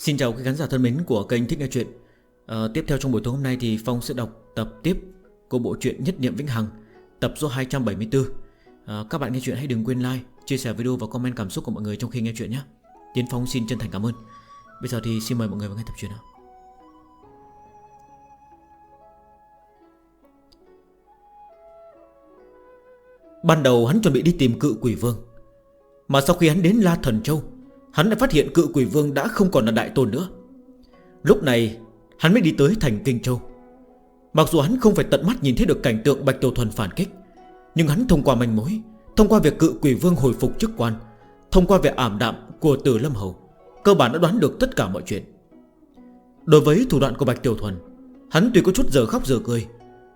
Xin chào quý khán giả thân mến của kênh Thích Nghe Chuyện. À, Tiếp theo trong buổi tối hôm nay thì Phong sẽ đọc tập tiếp của bộ truyện Nhất Niệm Vĩnh Hằng Tập số 274 à, ờ, Các bạn nghe chuyện hãy đừng quên like, chia sẻ video và comment cảm xúc của mọi người trong khi nghe chuyện nhé. Tiến Phong xin chân thành cảm ơn. Bây giờ thì xin mời mọi người vào nghe tập truyện nào. Ban đầu hắn chuẩn bị đi tìm cự quỷ vương Mà sau khi hắn đến La Thần Châu Hắn lại phát hiện cự quỷ vương đã không còn là đại tôn nữa. Lúc này, Hắn mới đi tới thành Kinh Châu. Mặc dù hắn không phải tận mắt nhìn thấy được cảnh tượng Bạch Tiểu Thuần phản kích, Nhưng hắn thông qua manh mối, Thông qua việc cự quỷ vương hồi phục chức quan, Thông qua việc ảm đạm của tử Lâm Hầu, Cơ bản đã đoán được tất cả mọi chuyện. Đối với thủ đoạn của Bạch Tiểu Thuần, Hắn tuy có chút giờ khóc giờ cười,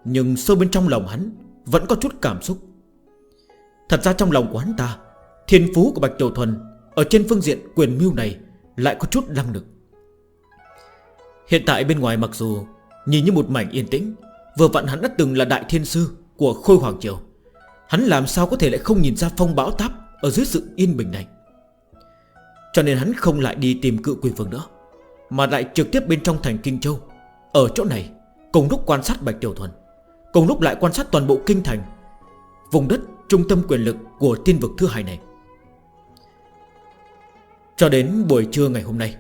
Nhưng sâu bên trong lòng hắn Vẫn có chút cảm xúc. Thật ra trong lòng của hắn ta, Thiên phú của Bạch Tiểu Thuần ở trên phương diện quyền mưu này Lại có chút năng lực. Hiện tại bên ngoài mặc dù Nhìn như một mảnh yên tĩnh, Vừa vặn hắn đã từng là đại thiên sư Của Khôi Hoàng Triều. Hắn làm sao có thể lại không nhìn ra phong bão táp Ở dưới sự yên bình này? Cho nên hắn không lại đi tìm cự quyền vương nữa, Mà lại trực tiếp bên trong thành Kinh Châu. Ở chỗ này, Cùng lúc quan sát Bạch Tiểu Thuần, Cùng lúc lại quan sát toàn bộ Kinh Thành, Vùng đất trung tâm quyền lực của tiên vực thứ hai này cho đến buổi trưa ngày hôm nay,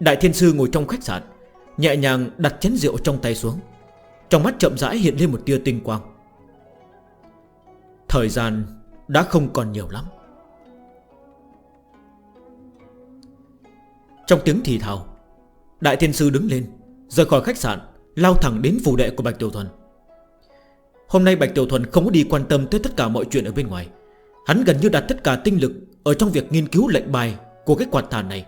Đại Thiên Sư ngồi trong khách sạn, Nhẹ nhàng đặt chén rượu trong tay xuống. Trong mắt chậm rãi hiện lên một tia tinh quang. Thời gian đã không còn nhiều lắm. Trong tiếng thì thào, Đại Thiên Sư đứng lên, Rời khỏi khách sạn, Lao thẳng đến phủ đệ của Bạch Tiểu Thuần. Hôm nay Bạch Tiểu Thuần không có đi quan tâm tới tất cả mọi chuyện ở bên ngoài. Hắn gần như đặt tất cả tinh lực Ở trong việc nghiên cứu lệnh bài của cái quạt tàn này.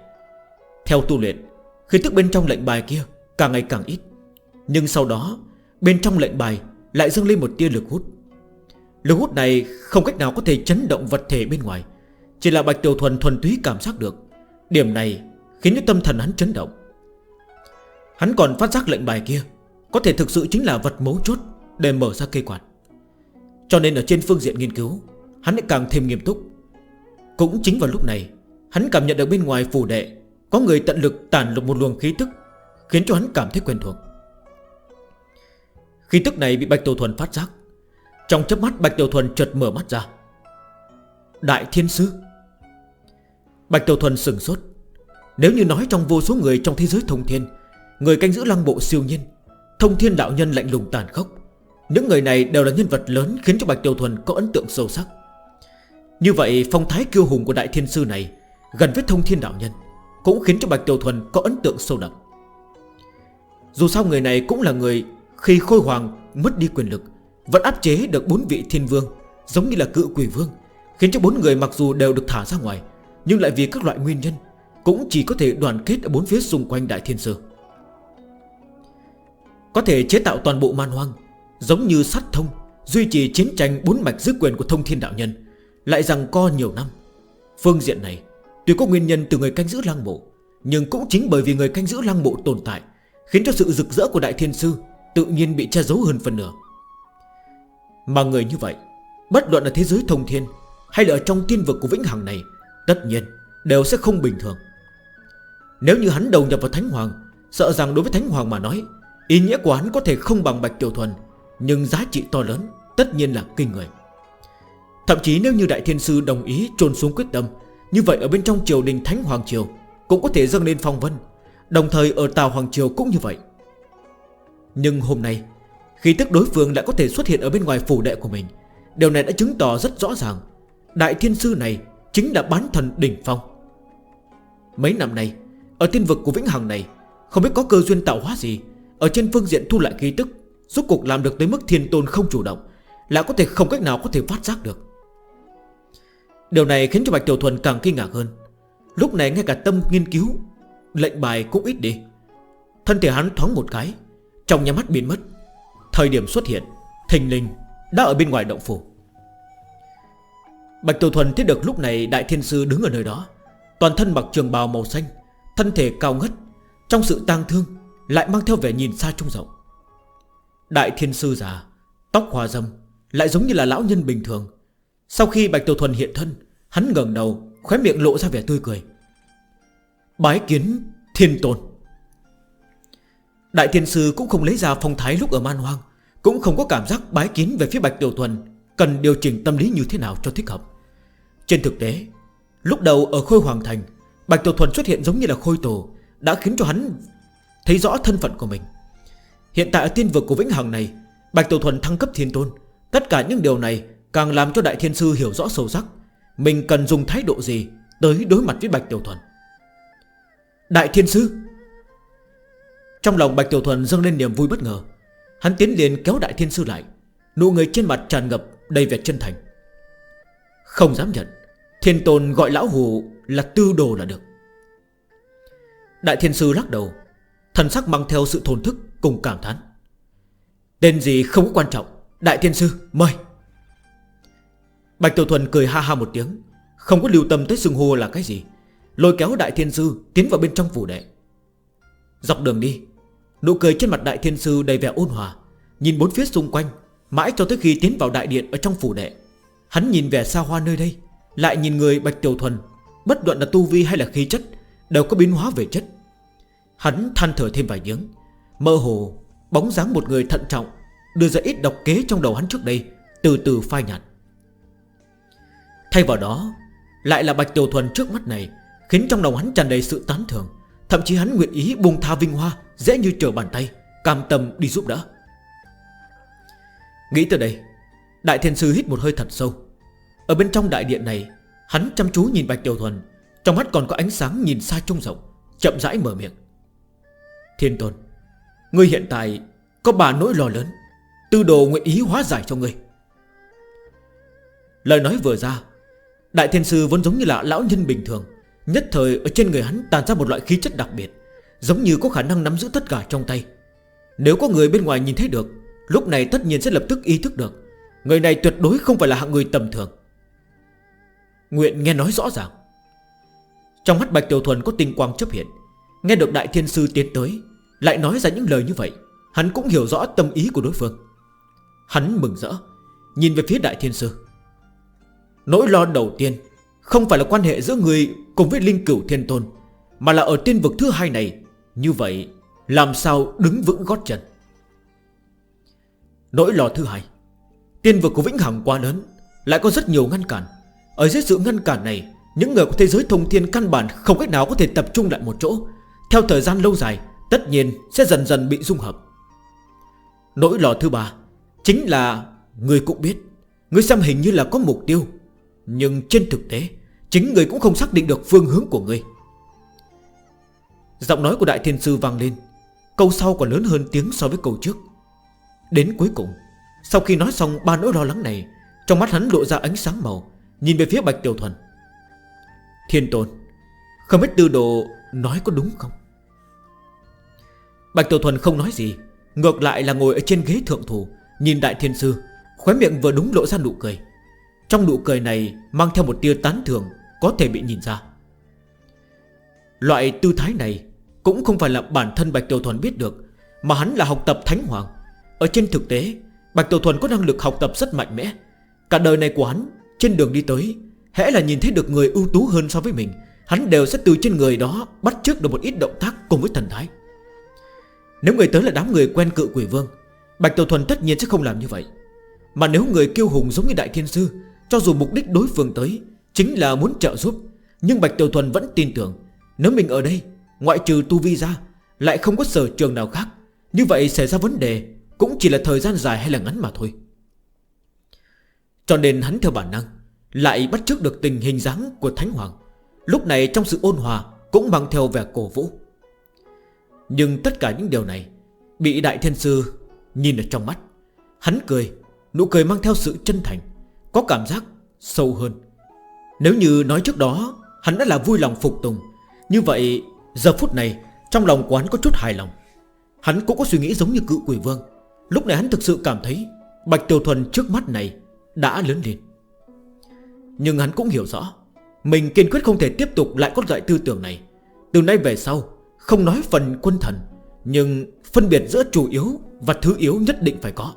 Theo tu luyện, Khi tức bên trong lệnh bài kia, càng ngày càng ít. Nhưng sau đó, Bên trong lệnh bài lại dâng lên một tia lực hút. Lực hút này không cách nào có thể chấn động vật thể bên ngoài, Chỉ là Bạch Tiểu Thuần thuần túy cảm giác được. Điểm này khiến cho tâm thần hắn chấn động. Hắn còn phát giác lệnh bài kia, Có thể thực sự chính là vật mấu chốt Để mở ra cây quạt. Cho nên ở trên phương diện nghiên cứu, Hắn lại càng thêm nghiêm túc. Cũng chính vào lúc này Hắn cảm nhận được bên ngoài phủ đệ, Có người tận lực tản lục một luồng khí tức, Khiến cho hắn cảm thấy quen thuộc. Khí tức này bị Bạch Tiểu Thuần phát giác. Trong chấp mắt, Bạch Tiểu Thuần chợt mở mắt ra. Đại Thiên Sư. Bạch Tiểu Thuần sừng sốt. Nếu như nói trong vô số người trong thế giới thông thiên, Người canh giữ lăng bộ siêu nhiên, Thông thiên đạo nhân lạnh lùng tàn khốc, Những người này đều là nhân vật lớn Khiến cho Bạch Tiểu Thuần có ấn tượng sâu sắc. Như vậy, phong thái kiêu hùng của Đại Thiên Sư này Gần với thông thiên đạo nhân, Cũng khiến cho Bạch Tiểu Thuần có ấn tượng sâu đậm. Dù sao người này cũng là người Khi khôi hoàng mất đi quyền lực, Vẫn áp chế được bốn vị thiên vương, Giống như là cự quỷ vương, Khiến cho bốn người mặc dù đều được thả ra ngoài, Nhưng lại vì các loại nguyên nhân, Cũng chỉ có thể đoàn kết ở bốn phía xung quanh Đại Thiên Sư. Có thể chế tạo toàn bộ man hoang, Giống như sát thông, Duy trì chiến tranh bốn mạch giữ quyền của thông thiên đạo nhân, Lại rằng co nhiều năm. Phương diện này Tuy có nguyên nhân từ người canh giữ lăng mộ, Nhưng cũng chính bởi vì người canh giữ lăng mộ tồn tại, Khiến cho sự rực rỡ của Đại Thiên Sư Tự nhiên bị che giấu hơn phần nửa. Mà người như vậy, Bất luận là thế giới thông thiên Hay là ở trong tiên vực của Vĩnh Hằng này, Tất nhiên đều sẽ không bình thường. Nếu như hắn đầu nhập vào Thánh Hoàng, Sợ rằng đối với Thánh Hoàng mà nói, Ý nghĩa của hắn có thể không bằng Bạch Tiểu Thuần, Nhưng giá trị to lớn Tất nhiên là kinh người. Thậm chí nếu như Đại Thiên Sư đồng ý trôn xuống quyết tâm như vậy ở bên trong triều đình Thánh Hoàng Triều Cũng có thể dâng lên phong vân, Đồng thời ở Tàu Hoàng Triều cũng như vậy. Nhưng hôm nay Khi tức đối phương đã có thể xuất hiện ở bên ngoài phủ đệ của mình, Điều này đã chứng tỏ rất rõ ràng, Đại Thiên Sư này Chính là bán thần đỉnh phong. Mấy năm nay, Ở tiên vực của Vĩnh Hằng này, Không biết có cơ duyên tạo hóa gì, Ở trên phương diện thu lại khí tức, Rốt cuộc làm được tới mức thiên tôn không chủ động Là có thể không cách nào có thể phát giác được. Điều này khiến cho Bạch Tiểu Thuần càng kinh ngạc hơn. Lúc này ngay cả tâm nghiên cứu, Lệnh bài cũng ít đi. Thân thể hắn thoáng một cái, Trong nhà mắt biến mất. Thời điểm xuất hiện, Thình linh đã ở bên ngoài động phủ. Bạch Tiểu Thuần thấy được lúc này Đại Thiên Sư đứng ở nơi đó. Toàn thân mặc trường bào màu xanh, Thân thể cao ngất, Trong sự tang thương Lại mang theo vẻ nhìn xa trông rộng. Đại Thiên Sư già, Tóc hòa râm Lại giống như là lão nhân bình thường sau khi Bạch Tiểu Thuần hiện thân, Hắn ngần đầu, khóe miệng lộ ra vẻ tươi cười. Bái kiến thiên tôn. Đại thiên sư cũng không lấy ra phong thái lúc ở man hoang, Cũng không có cảm giác bái kiến về phía Bạch Tiểu Thuần, Cần điều chỉnh tâm lý như thế nào cho thích hợp. Trên thực tế, Lúc đầu ở Khôi Hoàng Thành, Bạch Tiểu Thuần xuất hiện giống như là Khôi Tổ, Đã khiến cho hắn thấy rõ thân phận của mình. Hiện tại ở tiên vực của Vĩnh Hằng này, Bạch Tiểu Thuần thăng cấp thiên tôn, Tất cả những điều này Càng làm cho Đại Thiên Sư hiểu rõ sâu sắc, Mình cần dùng thái độ gì Tới đối mặt với Bạch Tiểu Thuần. Đại Thiên Sư. Trong lòng Bạch Tiểu Thuần dâng lên niềm vui bất ngờ, Hắn tiến liền kéo Đại Thiên Sư lại, Nụ người trên mặt tràn ngập đầy vẻ chân thành. Không dám nhận, Thiên Tôn gọi Lão Hù là tư đồ là được. Đại Thiên Sư lắc đầu, Thần sắc mang theo sự thồn thức cùng cảm thán. Tên gì không quan trọng, Đại Thiên Sư, mời. Bạch Tiểu Thuần cười ha ha một tiếng. Không có lưu tâm tới xưng hô là cái gì. Lôi kéo Đại Thiên Sư tiến vào bên trong phủ đệ. Dọc đường đi, Nụ cười trên mặt Đại Thiên Sư đầy vẻ ôn hòa. Nhìn bốn phía xung quanh, Mãi cho tới khi tiến vào đại điện ở trong phủ đệ, Hắn nhìn vẻ xa hoa nơi đây, Lại nhìn người Bạch Tiểu Thuần, Bất luận là tu vi hay là khí chất, Đều có biến hóa về chất. Hắn than thở thêm vài tiếng, Mơ hồ bóng dáng một người thận trọng, Đưa ra ít độc kế trong đầu hắn trước đây, Từ từ phai nhạt. Thay vào đó, Lại là Bạch Tiểu Thuần trước mắt này, Khiến trong lòng hắn tràn đầy sự tán thưởng. Thậm chí hắn nguyện ý buông tha vinh hoa, Dễ như trở bàn tay, Cam tâm đi giúp đỡ. Nghĩ tới đây, Đại Thiên Sư hít một hơi thật sâu. Ở bên trong đại điện này, Hắn chăm chú nhìn Bạch Tiểu Thuần, Trong mắt còn có ánh sáng nhìn xa trông rộng, Chậm rãi mở miệng. Thiên Tôn, Ngươi hiện tại có bà nỗi lo lớn, Tư đồ nguyện ý hóa giải cho ngươi. Lời nói vừa ra Đại thiên sư vẫn giống như là lão nhân bình thường. Nhất thời, ở trên người hắn tàn ra một loại khí chất đặc biệt, Giống như có khả năng nắm giữ tất cả trong tay. Nếu có người bên ngoài nhìn thấy được, Lúc này tất nhiên sẽ lập tức ý thức được. Người này tuyệt đối không phải là hạng người tầm thường. Nguyện nghe nói rõ ràng. Trong mắt Bạch Tiểu Thuần có tinh quang chấp hiện. Nghe được Đại Thiên Sư tiến tới, Lại nói ra những lời như vậy, Hắn cũng hiểu rõ tâm ý của đối phương. Hắn mừng rỡ, Nhìn về phía Đại Thiên Sư. Nỗi lo đầu tiên Không phải là quan hệ giữa người cùng với Linh Cửu Thiên Tôn, Mà là ở tiên vực thứ hai này. Như vậy, làm sao đứng vững gót chân? Nỗi lo thứ hai, Tiên vực của Vĩnh Hằng quá lớn, Lại có rất nhiều ngăn cản. Ở dưới sự ngăn cản này, Những người của thế giới thông thiên căn bản Không cách nào có thể tập trung lại một chỗ. Theo thời gian lâu dài, Tất nhiên sẽ dần dần bị dung hợp. Nỗi lo thứ ba Chính là, Người cũng biết, Người xem hình như là có mục tiêu. Nhưng trên thực tế, Chính người cũng không xác định được phương hướng của người. Giọng nói của Đại Thiên Sư vang lên, Câu sau còn lớn hơn tiếng so với câu trước. Đến cuối cùng, Sau khi nói xong ba nỗi lo lắng này, Trong mắt hắn lộ ra ánh sáng màu, Nhìn về phía Bạch Tiểu Thuần. Thiên Tôn, Không biết tư đồ nói có đúng không? Bạch Tiểu Thuần không nói gì, Ngược lại là ngồi ở trên ghế thượng thủ, Nhìn Đại Thiên Sư, Khóe miệng vừa đúng lộ ra nụ cười. Trong nụ cười này mang theo một tia tán thưởng Có thể bị nhìn ra. Loại tư thái này Cũng không phải là bản thân Bạch Tiểu Thuần biết được, Mà hắn là học tập Thánh Hoàng. Ở trên thực tế, Bạch Tiểu Thuần có năng lực học tập rất mạnh mẽ. Cả đời này của hắn, Trên đường đi tới Hẽ là nhìn thấy được người ưu tú hơn so với mình, Hắn đều sẽ từ trên người đó Bắt chước được một ít động tác cùng với thần thái. Nếu người tới là đám người quen cự quỷ vương, Bạch Tiểu Thuần tất nhiên sẽ không làm như vậy. Mà nếu người kiêu hùng giống như Đại Thiên Sư cho dù mục đích đối phương tới Chính là muốn trợ giúp, Nhưng Bạch Tiểu Thuần vẫn tin tưởng, Nếu mình ở đây, Ngoại trừ tu vi ra, Lại không có sở trường nào khác. Như vậy xảy ra vấn đề Cũng chỉ là thời gian dài hay là ngắn mà thôi. Cho nên hắn theo bản năng Lại bắt chước được tình hình dáng của Thánh Hoàng. Lúc này trong sự ôn hòa Cũng mang theo vẻ cổ vũ. Nhưng tất cả những điều này Bị Đại Thiên Sư nhìn ở trong mắt. Hắn cười, Nụ cười mang theo sự chân thành. Có cảm giác sâu hơn. Nếu như nói trước đó, Hắn đã là vui lòng phục tùng. Như vậy, giờ phút này, Trong lòng quán có chút hài lòng. Hắn cũng có suy nghĩ giống như cự quỷ vương. Lúc này hắn thực sự cảm thấy Bạch Tiểu Thuần trước mắt này đã lớn lên. Nhưng hắn cũng hiểu rõ, Mình kiên quyết không thể tiếp tục lại có dạy tư tưởng này. Từ nay về sau, Không nói phần quân thần, Nhưng phân biệt giữa chủ yếu và thứ yếu nhất định phải có.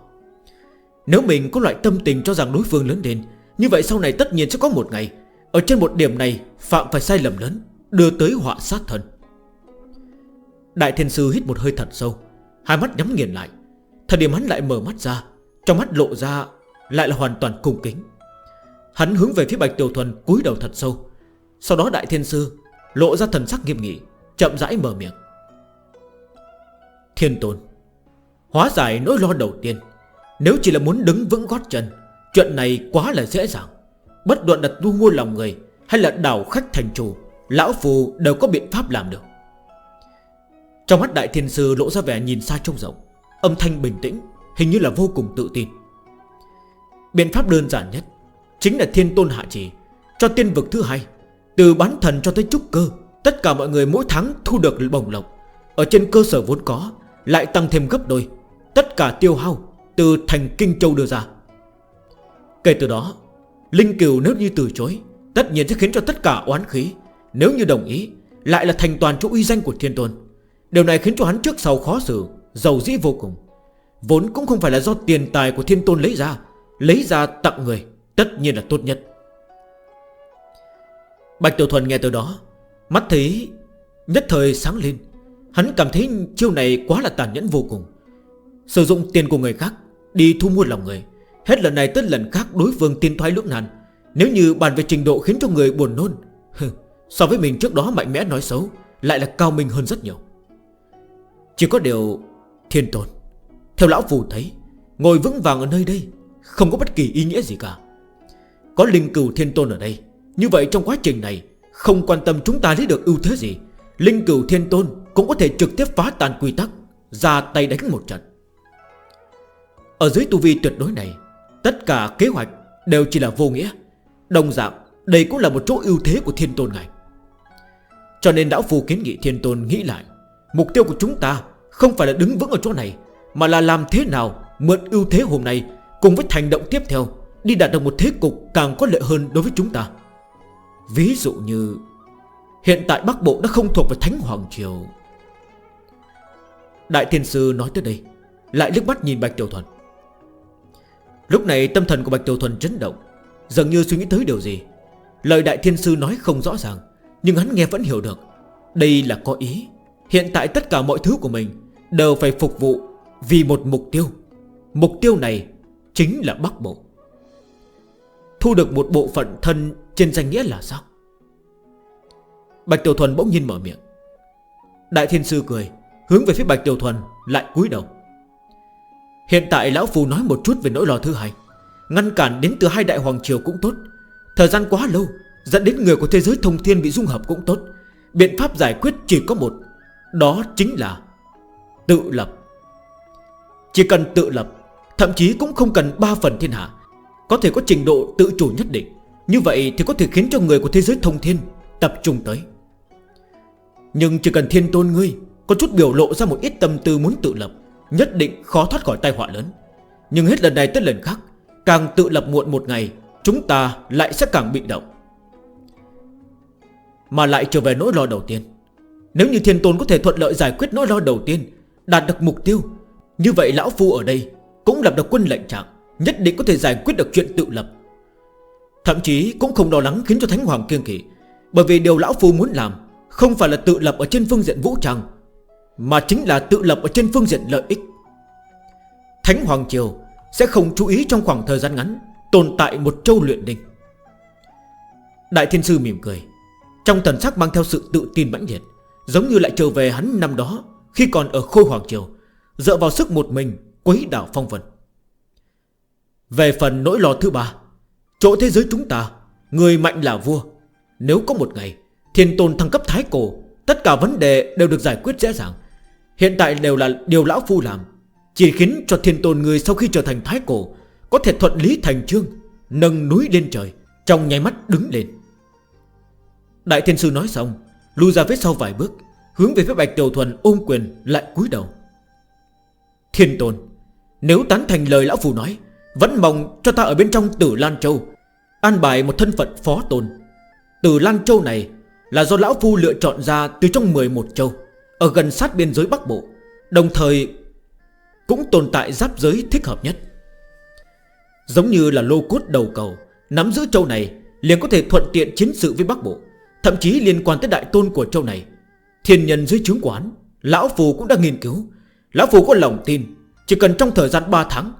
Nếu mình có loại tâm tình cho rằng đối phương lớn lên, Như vậy sau này tất nhiên sẽ có một ngày, Ở trên một điểm này, phạm phải sai lầm lớn, Đưa tới họa sát thân. Đại thiên sư hít một hơi thật sâu, Hai mắt nhắm nghiền lại. Thời điểm hắn lại mở mắt ra, Trong mắt lộ ra lại là hoàn toàn cung kính. Hắn hướng về phía Bạch Tiểu Thuần cúi đầu thật sâu. Sau đó Đại Thiên Sư Lộ ra thần sắc nghiêm nghị, Chậm rãi mở miệng. Thiên Tôn, Hóa giải nỗi lo đầu tiên. Nếu chỉ là muốn đứng vững gót chân, Chuyện này quá là dễ dàng. Bất luận đặt tu mua lòng người Hay là đảo khách thành chủ, Lão Phù đều có biện pháp làm được. Trong mắt đại thiên sư lộ ra vẻ nhìn xa trông rộng, Âm thanh bình tĩnh, Hình như là vô cùng tự tin. Biện pháp đơn giản nhất Chính là thiên tôn hạ chỉ Cho tiên vực thứ hai, Từ bán thần cho tới trúc cơ, Tất cả mọi người mỗi tháng thu được bổng lộc. Ở trên cơ sở vốn có, Lại tăng thêm gấp đôi, Tất cả tiêu hao từ thành Kinh Châu đưa ra. Kể từ đó, Linh Kiều nếu như từ chối, Tất nhiên sẽ khiến cho tất cả oán khí, Nếu như đồng ý, Lại là thành toàn chỗ uy danh của thiên tôn. Điều này khiến cho hắn trước sau khó xử, Giàu dĩ vô cùng. Vốn cũng không phải là do tiền tài của thiên tôn lấy ra Lấy ra tặng người, Tất nhiên là tốt nhất. Bạch Tiểu Thuần nghe từ đó, Mắt thấy Nhất thời sáng lên. Hắn cảm thấy chiêu này quá là tàn nhẫn vô cùng. Sử dụng tiền của người khác Đi thu mua lòng người. Hết lần này tới lần khác đối phương tiên thoái lưỡng nàn. Nếu như bàn về trình độ khiến cho người buồn nôn So với mình trước đó mạnh mẽ nói xấu, Lại là cao minh hơn rất nhiều. Chỉ có điều Thiên tôn, Theo lão phù thấy, Ngồi vững vàng ở nơi đây Không có bất kỳ ý nghĩa gì cả. Có linh cửu thiên tôn ở đây, Như vậy trong quá trình này Không quan tâm chúng ta lấy được ưu thế gì, Linh cửu thiên tôn cũng có thể trực tiếp phá tàn quy tắc, Ra tay đánh một trận. Ở dưới tu vi tuyệt đối này, Tất cả kế hoạch đều chỉ là vô nghĩa. Đồng dạng, đây cũng là một chỗ ưu thế của thiên tôn ngài Cho nên Lão Phu kiến nghị thiên tôn nghĩ lại, Mục tiêu của chúng ta Không phải là đứng vững ở chỗ này, Mà là làm thế nào mượn ưu thế hôm nay Cùng với hành động tiếp theo Đi đạt được một thế cục càng có lợi hơn đối với chúng ta. Ví dụ như, Hiện tại Bắc Bộ đã không thuộc về Thánh Hoàng Triều. Đại Thiên Sư nói tới đây, Lại lướt mắt nhìn Bạch Tiểu thuận Lúc này tâm thần của Bạch Tiểu Thuần chấn động, Dường như suy nghĩ tới điều gì. Lời Đại Thiên Sư nói không rõ ràng, Nhưng hắn nghe vẫn hiểu được. Đây là có ý. Hiện tại tất cả mọi thứ của mình Đều phải phục vụ vì một mục tiêu. Mục tiêu này chính là Bắc Bộ. Thu được một bộ phận thân trên danh nghĩa là sao? Bạch Tiểu Thuần bỗng nhiên mở miệng. Đại Thiên Sư cười, Hướng về phía Bạch Tiểu Thuần lại cúi đầu. Hiện tại Lão Phu nói một chút về nỗi lo thứ hai. Ngăn cản đến từ hai đại hoàng triều cũng tốt. Thời gian quá lâu, Dẫn đến người của thế giới thông thiên bị dung hợp cũng tốt. Biện pháp giải quyết chỉ có một. Đó chính là Tự lập. Chỉ cần tự lập, Thậm chí cũng không cần 3 phần thiên hạ. Có thể có trình độ tự chủ nhất định. Như vậy thì có thể khiến cho người của thế giới thông thiên Tập trung tới. Nhưng chỉ cần thiên tôn ngươi Có chút biểu lộ ra một ít tâm tư muốn tự lập Nhất định khó thoát khỏi tai họa lớn. Nhưng hết lần này tới lần khác, Càng tự lập muộn một ngày, Chúng ta lại sẽ càng bị động. Mà lại trở về nỗi lo đầu tiên. Nếu như thiên tôn có thể thuận lợi giải quyết nỗi lo đầu tiên, Đạt được mục tiêu, Như vậy lão phu ở đây Cũng lập được quân lệnh trạng, Nhất định có thể giải quyết được chuyện tự lập. Thậm chí cũng không lo lắng khiến cho Thánh Hoàng kiêng kỵ, Bởi vì điều lão phu muốn làm Không phải là tự lập ở trên phương diện vũ trang mà chính là tự lập ở trên phương diện lợi ích. Thánh Hoàng Triều Sẽ không chú ý trong khoảng thời gian ngắn Tồn tại một châu luyện đinh Đại Thiên Sư mỉm cười, Trong thần sắc mang theo sự tự tin mãnh liệt, Giống như lại trở về hắn năm đó Khi còn ở Khôi Hoàng Triều, Dựa vào sức một mình quấy đảo phong vân. Về phần nỗi lo thứ ba, Chỗ thế giới chúng ta, Người mạnh là vua. Nếu có một ngày Thiên tôn thăng cấp thái cổ, Tất cả vấn đề đều được giải quyết dễ dàng. Hiện tại đều là điều lão phu làm, Chỉ khiến cho thiên tôn người sau khi trở thành thái cổ Có thể thuận lý thành trương Nâng núi lên trời, Trong nháy mắt đứng lên. Đại thiên sư nói xong, lui ra phía sau vài bước, Hướng về phía bạch tiểu thuần ôm quyền lại cúi đầu. Thiên tôn, Nếu tán thành lời lão phu nói, Vẫn mong cho ta ở bên trong tử Lan Châu An bài một thân phận phó tôn. Tử Lan Châu này Là do lão phu lựa chọn ra từ trong 11 châu. Ở gần sát biên giới Bắc Bộ, Đồng thời cũng tồn tại giáp giới thích hợp nhất. Giống như là lô cốt đầu cầu, Nắm giữ châu này liền có thể thuận tiện chiến sự với Bắc Bộ, Thậm chí liên quan tới đại tôn của châu này. Thiên nhân dưới chứng quán, Lão Phù cũng đã nghiên cứu. Lão Phù có lòng tin, Chỉ cần trong thời gian 3 tháng,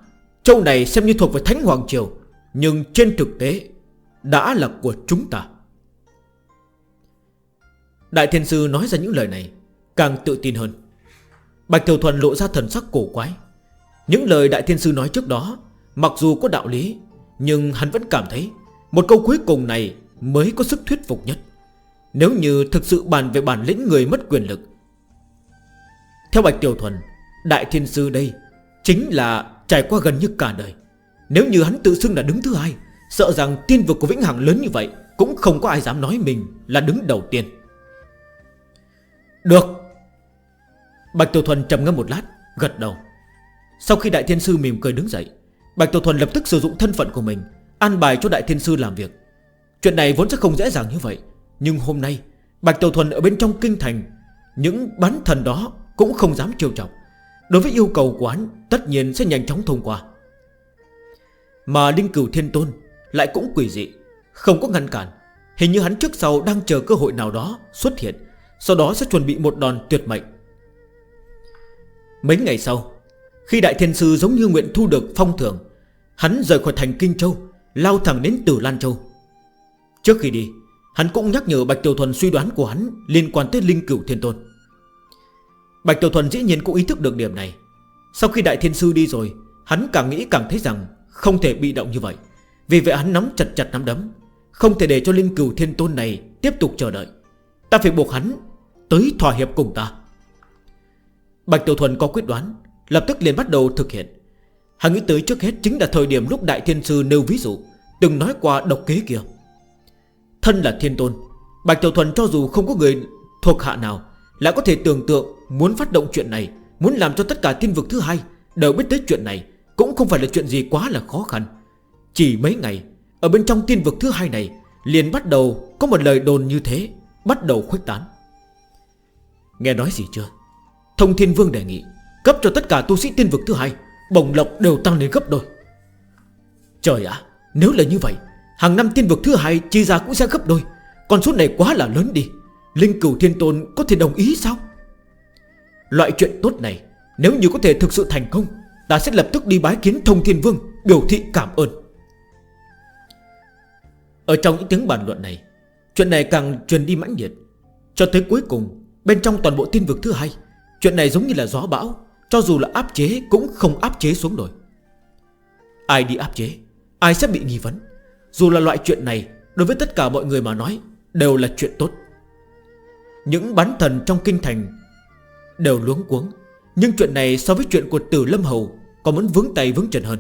Châu này xem như thuộc về Thánh Hoàng Triều, Nhưng trên thực tế Đã là của chúng ta. Đại Thiên Sư nói ra những lời này Càng tự tin hơn. Bạch Tiểu Thuần lộ ra thần sắc cổ quái. Những lời Đại Thiên Sư nói trước đó, Mặc dù có đạo lý, Nhưng hắn vẫn cảm thấy Một câu cuối cùng này mới có sức thuyết phục nhất. Nếu như thực sự bàn về bản lĩnh người mất quyền lực, Theo Bạch Tiểu Thuần, Đại Thiên Sư đây Chính là trải qua gần như cả đời. Nếu như hắn tự xưng là đứng thứ hai, Sợ rằng tiên vực của Vĩnh Hằng lớn như vậy Cũng không có ai dám nói mình là đứng đầu tiên. Được Bạch Tiểu Thuần trầm ngâm một lát, Gật đầu. Sau khi Đại Thiên Sư mỉm cười đứng dậy, Bạch Tiểu Thuần lập tức sử dụng thân phận của mình, An bài cho Đại Thiên Sư làm việc. Chuyện này vốn sẽ không dễ dàng như vậy, Nhưng hôm nay, Bạch Tiểu Thuần ở bên trong kinh thành, Những bán thần đó cũng không dám trêu chọc. Đối với yêu cầu của hắn, Tất nhiên sẽ nhanh chóng thông qua. Mà Linh Cửu Thiên Tôn Lại cũng quỷ dị, Không có ngăn cản. Hình như hắn trước sau đang chờ cơ hội nào đó xuất hiện, Sau đó sẽ chuẩn bị một đòn tuyệt mệnh. Mấy ngày sau, Khi Đại Thiên Sư giống như nguyện thu được phong thưởng, Hắn rời khỏi thành Kinh Châu, Lao thẳng đến Tử Lan Châu. Trước khi đi, Hắn cũng nhắc nhở Bạch Tiểu Thuần suy đoán của hắn Liên quan tới Linh Cửu Thiên Tôn. Bạch Tiểu Thuần dĩ nhiên cũng ý thức được điểm này. Sau khi Đại Thiên Sư đi rồi, Hắn càng nghĩ càng thấy rằng Không thể bị động như vậy. Vì vậy hắn nắm chặt chặt nắm đấm, Không thể để cho Linh Cửu Thiên Tôn này tiếp tục chờ đợi. Ta phải buộc hắn tới thỏa hiệp cùng ta. Bạch Tiểu Thuần có quyết đoán, Lập tức liền bắt đầu thực hiện. Hắn nghĩ tới trước hết chính là thời điểm lúc Đại Thiên Sư nêu ví dụ, Từng nói qua độc kế kia. Thân là Thiên Tôn, Bạch Tiểu Thuần cho dù không có người thuộc hạ nào, Lại có thể tưởng tượng muốn phát động chuyện này, Muốn làm cho tất cả thiên vực thứ hai Đều biết tới chuyện này, Cũng không phải là chuyện gì quá là khó khăn. Chỉ mấy ngày, Ở bên trong thiên vực thứ hai này, Liền bắt đầu có một lời đồn như thế, Bắt đầu khuếch tán. Nghe nói gì chưa? Thông Thiên Vương đề nghị, Cấp cho tất cả tu sĩ tiên vực thứ hai bồng lộc đều tăng lên gấp đôi. Trời ạ, Nếu là như vậy, Hàng năm tiên vực thứ hai chi ra cũng sẽ gấp đôi, Con số này quá là lớn đi. Linh cửu thiên tôn có thể đồng ý sao? Loại chuyện tốt này, Nếu như có thể thực sự thành công, Ta sẽ lập tức đi bái kiến thông thiên vương, Biểu thị cảm ơn. Ở trong những tiếng bàn luận này, Chuyện này càng truyền đi mãnh nhiệt Cho tới cuối cùng, Bên trong toàn bộ tiên vực thứ hai Chuyện này giống như là gió bão, Cho dù là áp chế cũng không áp chế xuống nổi. Ai đi áp chế, Ai sẽ bị nghi vấn. Dù là loại chuyện này, Đối với tất cả mọi người mà nói, Đều là chuyện tốt. Những bán thần trong kinh thành Đều luống cuống. Nhưng chuyện này so với chuyện của tử lâm hầu Còn muốn vướng tay vướng chân hơn.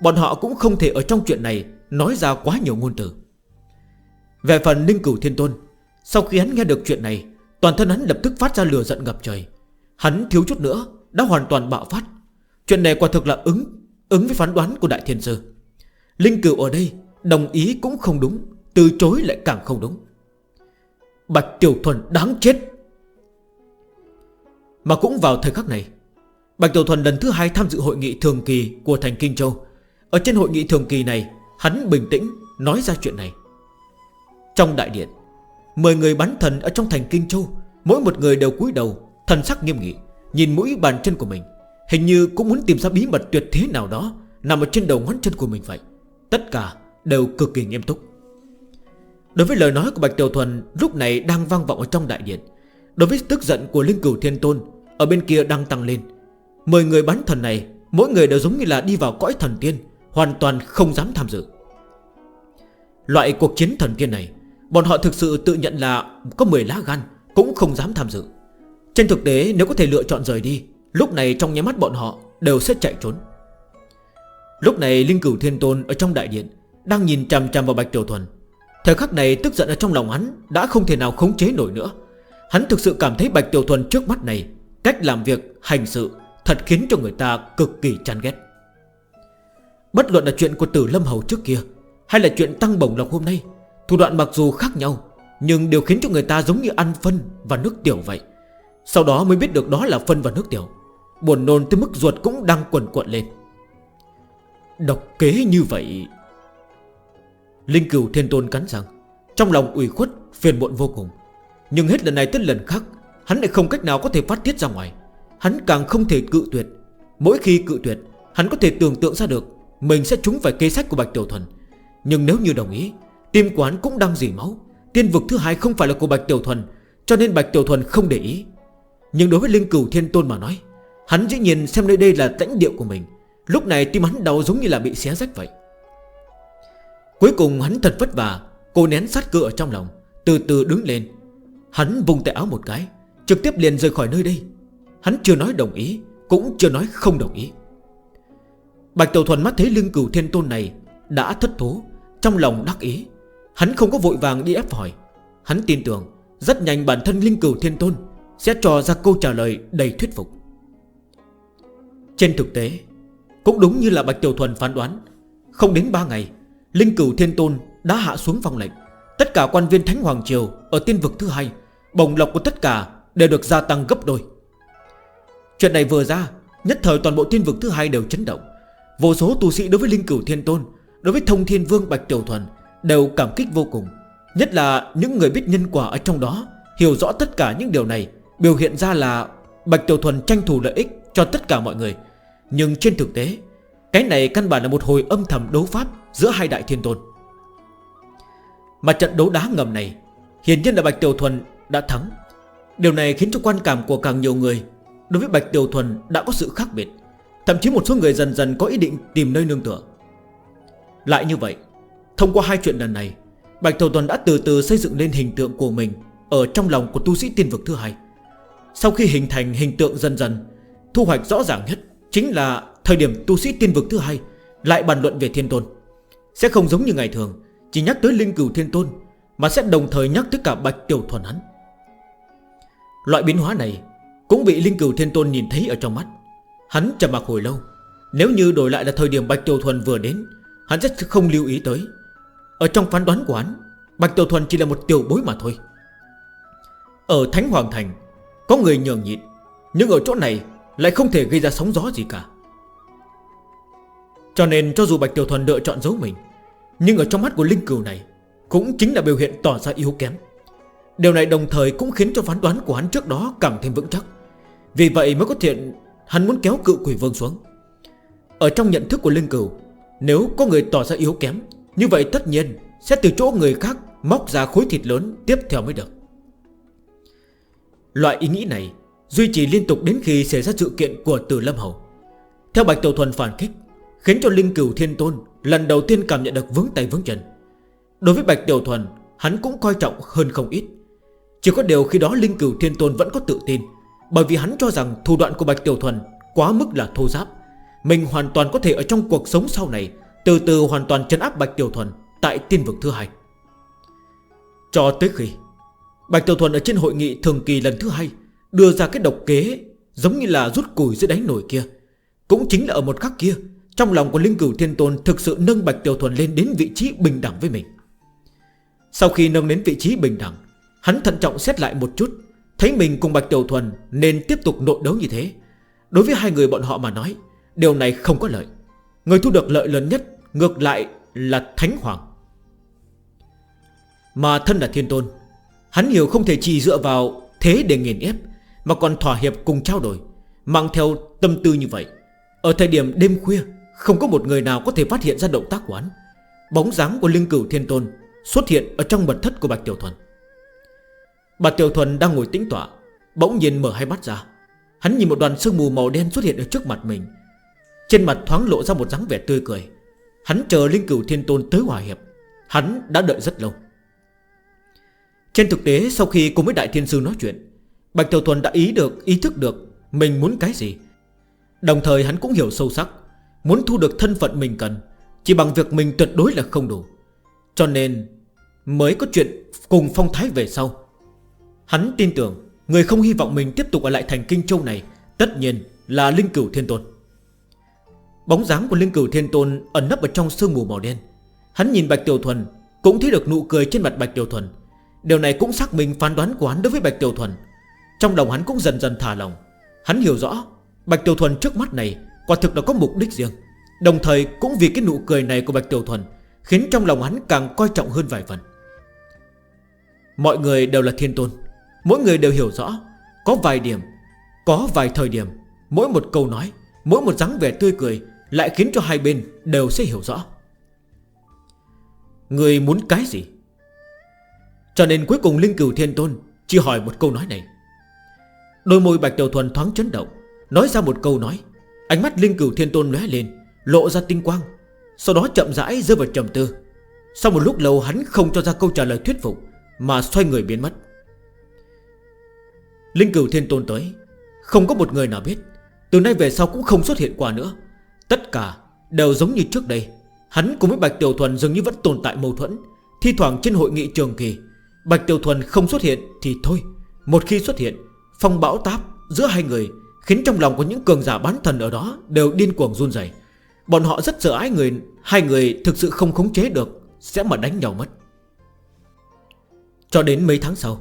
Bọn họ cũng không thể ở trong chuyện này Nói ra quá nhiều ngôn từ. Về phần Ninh Cửu Thiên Tôn, Sau khi hắn nghe được chuyện này, Toàn thân hắn lập tức phát ra lửa giận ngập trời. Hắn thiếu chút nữa Đã hoàn toàn bạo phát. Chuyện này quả thực là ứng Ứng với phán đoán của Đại Thiên Sư. Linh cửu ở đây, Đồng ý cũng không đúng, Từ chối lại càng không đúng. Bạch Tiểu Thuần đáng chết. Mà cũng vào thời khắc này, Bạch Tiểu Thuần lần thứ hai tham dự hội nghị thường kỳ của thành Kinh Châu. Ở trên hội nghị thường kỳ này, Hắn bình tĩnh nói ra chuyện này. Trong đại điện 10 người bán thần ở trong thành Kinh Châu, Mỗi một người đều cúi đầu Thần sắc nghiêm nghị, Nhìn mũi bàn chân của mình, Hình như cũng muốn tìm ra bí mật tuyệt thế nào đó Nằm ở trên đầu ngón chân của mình vậy. Tất cả đều cực kỳ nghiêm túc. Đối với lời nói của Bạch Tiểu Thuần, Lúc này đang vang vọng ở trong đại điện. Đối với tức giận của Linh Cửu Thiên Tôn, Ở bên kia đang tăng lên. Mười người bán thần này, Mỗi người đều giống như là đi vào cõi thần tiên, Hoàn toàn không dám tham dự. Loại cuộc chiến thần tiên này, Bọn họ thực sự tự nhận là có 10 lá gan, Cũng không dám tham dự. Trên thực tế nếu có thể lựa chọn rời đi Lúc này trong nháy mắt bọn họ đều sẽ chạy trốn. Lúc này Linh Cửu Thiên Tôn ở trong đại điện Đang nhìn chằm chằm vào Bạch Tiểu Thuần. Thời khắc này tức giận ở trong lòng hắn Đã không thể nào khống chế nổi nữa. Hắn thực sự cảm thấy Bạch Tiểu Thuần trước mắt này Cách làm việc, hành sự Thật khiến cho người ta cực kỳ chán ghét. Bất luận là chuyện của Tử Lâm Hầu trước kia Hay là chuyện Tăng Bổng Lộc hôm nay Thủ đoạn mặc dù khác nhau Nhưng đều khiến cho người ta giống như ăn phân và nước tiểu vậy. Sau đó mới biết được đó là phân và nước tiểu. Buồn nôn tới mức ruột cũng đang quần cuộn lên. Độc kế như vậy. Linh cửu thiên tôn cắn răng. Trong lòng ủy khuất, phiền muộn vô cùng. Nhưng hết lần này tới lần khác, Hắn lại không cách nào có thể phát tiết ra ngoài. Hắn càng không thể cự tuyệt. Mỗi khi cự tuyệt, Hắn có thể tưởng tượng ra được Mình sẽ trúng phải kế sách của Bạch Tiểu Thuần. Nhưng nếu như đồng ý, Tim quán cũng đang dì máu. Tiên vực thứ hai không phải là của Bạch Tiểu Thuần, Cho nên Bạch Tiểu Thuần không để ý. Nhưng đối với Linh Cửu Thiên Tôn mà nói, Hắn dĩ nhiên xem nơi đây là lãnh điệu của mình. Lúc này tim hắn đau giống như là bị xé rách vậy. Cuối cùng hắn thật vất vả Cô nén sát cựa trong lòng, Từ từ đứng lên. Hắn vùng tay áo một cái, Trực tiếp liền rời khỏi nơi đây. Hắn chưa nói đồng ý, Cũng chưa nói không đồng ý. Bạch Tàu Thuần mắt thấy linh cửu thiên tôn này Đã thất thố, Trong lòng đắc ý. Hắn không có vội vàng đi ép hỏi. Hắn tin tưởng, Rất nhanh bản thân linh cửu thiên tôn sẽ trò ra câu trả lời đầy thuyết phục. Trên thực tế, Cũng đúng như là Bạch Tiểu Thuần phán đoán, Không đến 3 ngày, Linh cửu Thiên Tôn đã hạ xuống phòng lệnh. Tất cả quan viên Thánh Hoàng Triều Ở tiên vực thứ hai, Bồng lộc của tất cả đều được gia tăng gấp đôi. Chuyện này vừa ra, Nhất thời toàn bộ tiên vực thứ hai đều chấn động. Vô số tu sĩ đối với Linh Cửu Thiên Tôn, Đối với Thông Thiên Vương Bạch Tiểu Thuần Đều cảm kích vô cùng. Nhất là những người biết nhân quả ở trong đó, Hiểu rõ tất cả những điều này Biểu hiện ra là Bạch Tiểu Thuần tranh thủ lợi ích cho tất cả mọi người. Nhưng trên thực tế, Cái này căn bản là một hồi âm thầm đấu pháp Giữa hai đại thiên tôn. Mà trận đấu đá ngầm này, Hiển nhiên là Bạch Tiểu Thuần đã thắng. Điều này khiến cho quan cảm của càng nhiều người Đối với Bạch Tiểu Thuần đã có sự khác biệt. Thậm chí một số người dần dần có ý định tìm nơi nương tựa. Lại như vậy, Thông qua hai chuyện lần này, Bạch Tiểu Thuần đã từ từ xây dựng lên hình tượng của mình Ở trong lòng của tu sĩ tiên vực thứ hai. Sau khi hình thành hình tượng dần dần, Thu hoạch rõ ràng nhất Chính là thời điểm tu sĩ tiên vực thứ hai Lại bàn luận về thiên tôn. Sẽ không giống như ngày thường, Chỉ nhắc tới linh cửu thiên tôn, Mà sẽ đồng thời nhắc tới cả bạch tiểu thuần hắn. Loại biến hóa này Cũng bị linh cửu thiên tôn nhìn thấy ở trong mắt. Hắn trầm mặc hồi lâu, Nếu như đổi lại là thời điểm Bạch Tiểu Thuần vừa đến, Hắn rất không lưu ý tới. Ở trong phán đoán của hắn, Bạch Tiểu Thuần chỉ là một tiểu bối mà thôi. Ở Thánh Hoàng Thành có người nhường nhịn, Nhưng ở chỗ này lại không thể gây ra sóng gió gì cả. Cho nên cho dù Bạch Tiểu Thuần lựa chọn giấu mình, Nhưng ở trong mắt của Linh Cừu này Cũng chính là biểu hiện tỏ ra yếu kém. Điều này đồng thời cũng khiến cho phán đoán của hắn trước đó càng thêm vững chắc. Vì vậy mới có thiện Hắn muốn kéo cựu quỷ vương xuống. Ở trong nhận thức của Linh Cửu, Nếu có người tỏ ra yếu kém, Như vậy tất nhiên sẽ từ chỗ người khác Móc ra khối thịt lớn tiếp theo mới được. Loại ý nghĩ này duy trì liên tục đến khi xảy ra sự kiện của Từ Lâm Hầu. Theo Bạch Tiểu Thuần phản kích, Khiến cho Linh Cửu Thiên Tôn lần đầu tiên cảm nhận được vướng tay vướng chân. Đối với Bạch Tiểu Thuần, hắn cũng coi trọng hơn không ít. Chỉ có điều khi đó Linh Cửu Thiên Tôn vẫn có tự tin, Bởi vì hắn cho rằng thủ đoạn của Bạch Tiểu Thuần quá mức là thô giáp. Mình hoàn toàn có thể ở trong cuộc sống sau này Từ từ hoàn toàn trấn áp Bạch Tiểu Thuần tại tiên vực thứ hai. Cho tới khi Bạch Tiểu Thuần ở trên hội nghị thường kỳ lần thứ hai Đưa ra cái độc kế Giống như là rút củi giữa đáy nổi kia. Cũng chính là ở một khắc kia, Trong lòng của Linh Cửu Thiên Tôn thực sự nâng Bạch Tiểu Thuần lên đến vị trí bình đẳng với mình. Sau khi nâng đến vị trí bình đẳng, Hắn thận trọng xét lại một chút, Thấy mình cùng Bạch Tiểu Thuần nên tiếp tục nội đấu như thế. Đối với hai người bọn họ mà nói, Điều này không có lợi. Người thu được lợi lớn nhất Ngược lại là Thánh Hoàng. Mà thân là Thiên Tôn Hắn hiểu không thể chỉ dựa vào thế để nghiền ép, Mà còn thỏa hiệp cùng trao đổi, Mang theo tâm tư như vậy. Ở thời điểm đêm khuya, Không có một người nào có thể phát hiện ra động tác của hắn. Bóng dáng của Linh Cửu Thiên Tôn Xuất hiện ở trong mật thất của Bạch Tiểu Thuần. Bạch Tiểu Thuần đang ngồi tĩnh tỏa Bỗng nhiên mở hai mắt ra. Hắn nhìn một đoàn sương mù màu đen xuất hiện ở trước mặt mình. Trên mặt thoáng lộ ra một dáng vẻ tươi cười. Hắn chờ Linh Cửu Thiên Tôn tới hòa hiệp. Hắn đã đợi rất lâu. Trên thực tế, sau khi cùng với Đại Thiên Sư nói chuyện, Bạch Tiểu Thuần đã ý được, Ý thức được mình muốn cái gì. Đồng thời hắn cũng hiểu sâu sắc, Muốn thu được thân phận mình cần, Chỉ bằng việc mình tuyệt đối là không đủ. Cho nên, mới có chuyện cùng phong thái về sau. Hắn tin tưởng, Người không hy vọng mình tiếp tục ở lại thành Kinh Châu này, Tất nhiên là Linh Cửu Thiên Tôn. Bóng dáng của Linh Cửu Thiên Tôn Ẩn nấp ở trong sương mù màu đen. Hắn nhìn Bạch Tiểu Thuần, Cũng thấy được nụ cười trên mặt Bạch Tiểu Thuần. Điều này cũng xác minh phán đoán của hắn đối với Bạch Tiểu Thuần. Trong lòng hắn cũng dần dần thả lòng. Hắn hiểu rõ, Bạch Tiểu Thuần trước mắt này Quả thực là có mục đích riêng. Đồng thời cũng vì cái nụ cười này của Bạch Tiểu Thuần Khiến trong lòng hắn càng coi trọng hơn vài phần. Mọi người đều là thiên tôn. Mỗi người đều hiểu rõ, Có vài điểm, Có vài thời điểm, Mỗi một câu nói, Mỗi một dáng vẻ tươi cười Lại khiến cho hai bên đều sẽ hiểu rõ. Người muốn cái gì? Cho nên cuối cùng Linh Cửu Thiên Tôn Chỉ hỏi một câu nói này. Đôi môi Bạch Tiểu Thuần thoáng chấn động, Nói ra một câu nói. Ánh mắt Linh Cửu Thiên Tôn lóe lên, Lộ ra tinh quang, Sau đó chậm rãi rơi vào trầm tư. Sau một lúc lâu hắn không cho ra câu trả lời thuyết phục, Mà xoay người biến mất. Linh Cửu Thiên Tôn tới, Không có một người nào biết. Từ nay về sau cũng không xuất hiện qua nữa. Tất cả đều giống như trước đây. Hắn cùng với Bạch Tiểu Thuần dường như vẫn tồn tại mâu thuẫn, Thi thoảng trên hội nghị trường kỳ. Bạch Tiểu Thuần không xuất hiện thì thôi. Một khi xuất hiện, Phong bão táp giữa hai người Khiến trong lòng của những cường giả bán thần ở đó Đều điên cuồng run dày Bọn họ rất sợ ái người, Hai người thực sự không khống chế được, Sẽ mà đánh nhau mất. Cho đến mấy tháng sau,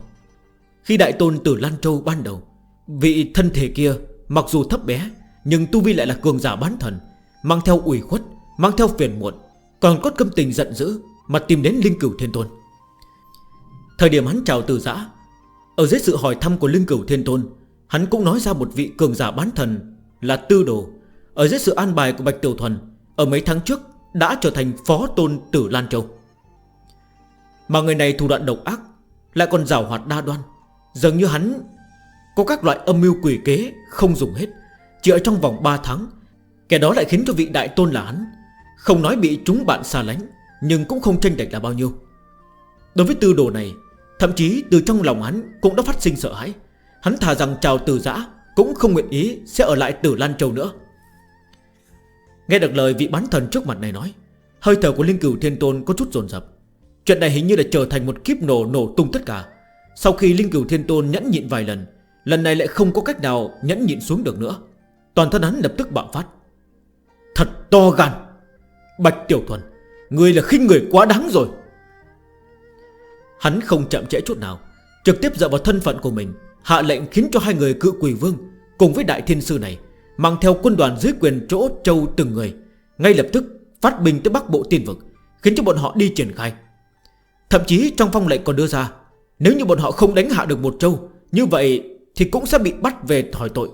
Khi đại tôn từ Lan Châu ban đầu, Vị thân thể kia mặc dù thấp bé, Nhưng Tu Vi lại là cường giả bán thần, Mang theo ủy khuất, Mang theo phiền muộn, Còn có câm tình giận dữ Mà tìm đến Linh Cửu Thiên Tôn. Thời điểm hắn chào từ giã, Ở dưới sự hỏi thăm của Linh Cửu Thiên Tôn, Hắn cũng nói ra một vị cường giả bán thần Là tư đồ. Ở dưới sự an bài của Bạch Tiểu Thuần, Ở mấy tháng trước đã trở thành phó tôn tử Lan Châu. Mà người này thủ đoạn độc ác, Lại còn rào hoạt đa đoan. Dường như hắn có các loại âm mưu quỷ kế không dùng hết, Chỉ ở trong vòng 3 tháng, Kẻ đó lại khiến cho vị đại tôn là hắn. Không nói bị chúng bạn xa lánh, Nhưng cũng không tranh đạch là bao nhiêu. Đối với tư đồ này Thậm chí từ trong lòng hắn cũng đã phát sinh sợ hãi. Hắn thà rằng chào từ giã, Cũng không nguyện ý sẽ ở lại tử Lan Châu nữa. Nghe được lời vị bán thần trước mặt này nói, Hơi thở của Linh Cửu Thiên Tôn có chút dồn dập. Chuyện này hình như đã trở thành một kiếp nổ nổ tung tất cả. Sau khi Linh Cửu Thiên Tôn nhẫn nhịn vài lần Lần này lại không có cách nào nhẫn nhịn xuống được nữa. Toàn thân hắn lập tức bạo phát. Thật to gan! Bạch Tiểu Thuần, Ngươi là khinh người quá đáng rồi! Hắn không chậm trễ chút nào, Trực tiếp dựa vào thân phận của mình, Hạ lệnh khiến cho hai người cự quỷ vương Cùng với đại thiên sư này Mang theo quân đoàn dưới quyền chỗ châu từng người, Ngay lập tức phát binh tới bắc bộ tiên vực, Khiến cho bọn họ đi triển khai. Thậm chí trong phong lệnh còn đưa ra, Nếu như bọn họ không đánh hạ được một châu Như vậy thì cũng sẽ bị bắt về hỏi tội.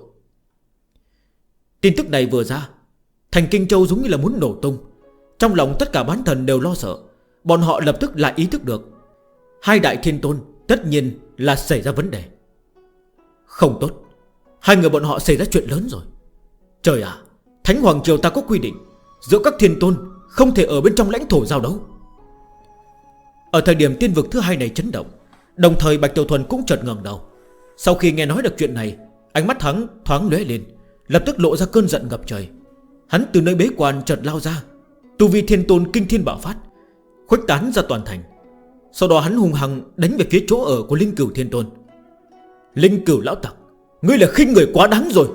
Tin tức này vừa ra, Thành Kinh Châu giống như là muốn nổ tung. Trong lòng tất cả bán thần đều lo sợ, Bọn họ lập tức lại ý thức được Hai đại thiên tôn, tất nhiên là xảy ra vấn đề. Không tốt, Hai người bọn họ xảy ra chuyện lớn rồi. Trời ạ, Thánh Hoàng Triều ta có quy định, Giữa các thiên tôn không thể ở bên trong lãnh thổ giao đấu. Ở thời điểm tiên vực thứ hai này chấn động, Đồng thời Bạch Tiểu Thuần cũng chợt ngẩng đầu. Sau khi nghe nói được chuyện này, Ánh mắt hắn thoáng lóe lên, Lập tức lộ ra cơn giận ngập trời. Hắn từ nơi bế quan chợt lao ra, Tu vi thiên tôn kinh thiên bảo phát, Khuếch tán ra toàn thành. Sau đó hắn hung hăng đánh về phía chỗ ở của Linh Cửu Thiên Tôn. Linh Cửu Lão Tặc, Ngươi là khinh người quá đáng rồi.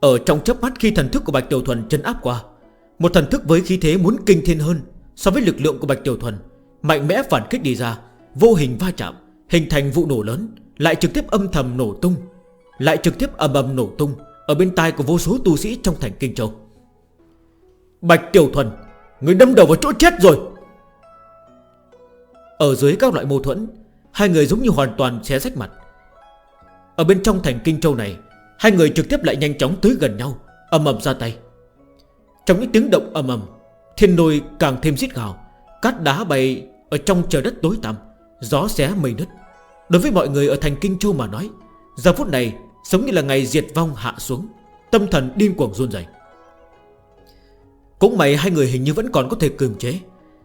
Ở trong chấp mắt khi thần thức của Bạch Tiểu Thuần chân áp qua, Một thần thức với khí thế muốn kinh thiên hơn So với lực lượng của Bạch Tiểu Thuần, Mạnh mẽ phản kích đi ra, Vô hình va chạm, Hình thành vụ nổ lớn, Lại trực tiếp âm thầm nổ tung, Lại trực tiếp ầm ầm nổ tung Ở bên tai của vô số tu sĩ trong thành Kinh Châu. Bạch Tiểu Thuần Người đâm đầu vào chỗ chết rồi. Ở dưới các loại mâu thuẫn, Hai người giống như hoàn toàn xé rách mặt. Ở bên trong thành Kinh Châu này, Hai người trực tiếp lại nhanh chóng tới gần nhau Âm ầm ra tay. Trong những tiếng động âm ầm, Thiên nôi càng thêm xít gào, Cát đá bay ở trong trời đất tối tăm, Gió xé mây nứt. Đối với mọi người ở thành Kinh Châu mà nói, Giờ phút này giống như là ngày diệt vong hạ xuống, Tâm thần điên cuồng run dày Cũng may hai người hình như vẫn còn có thể cường chế.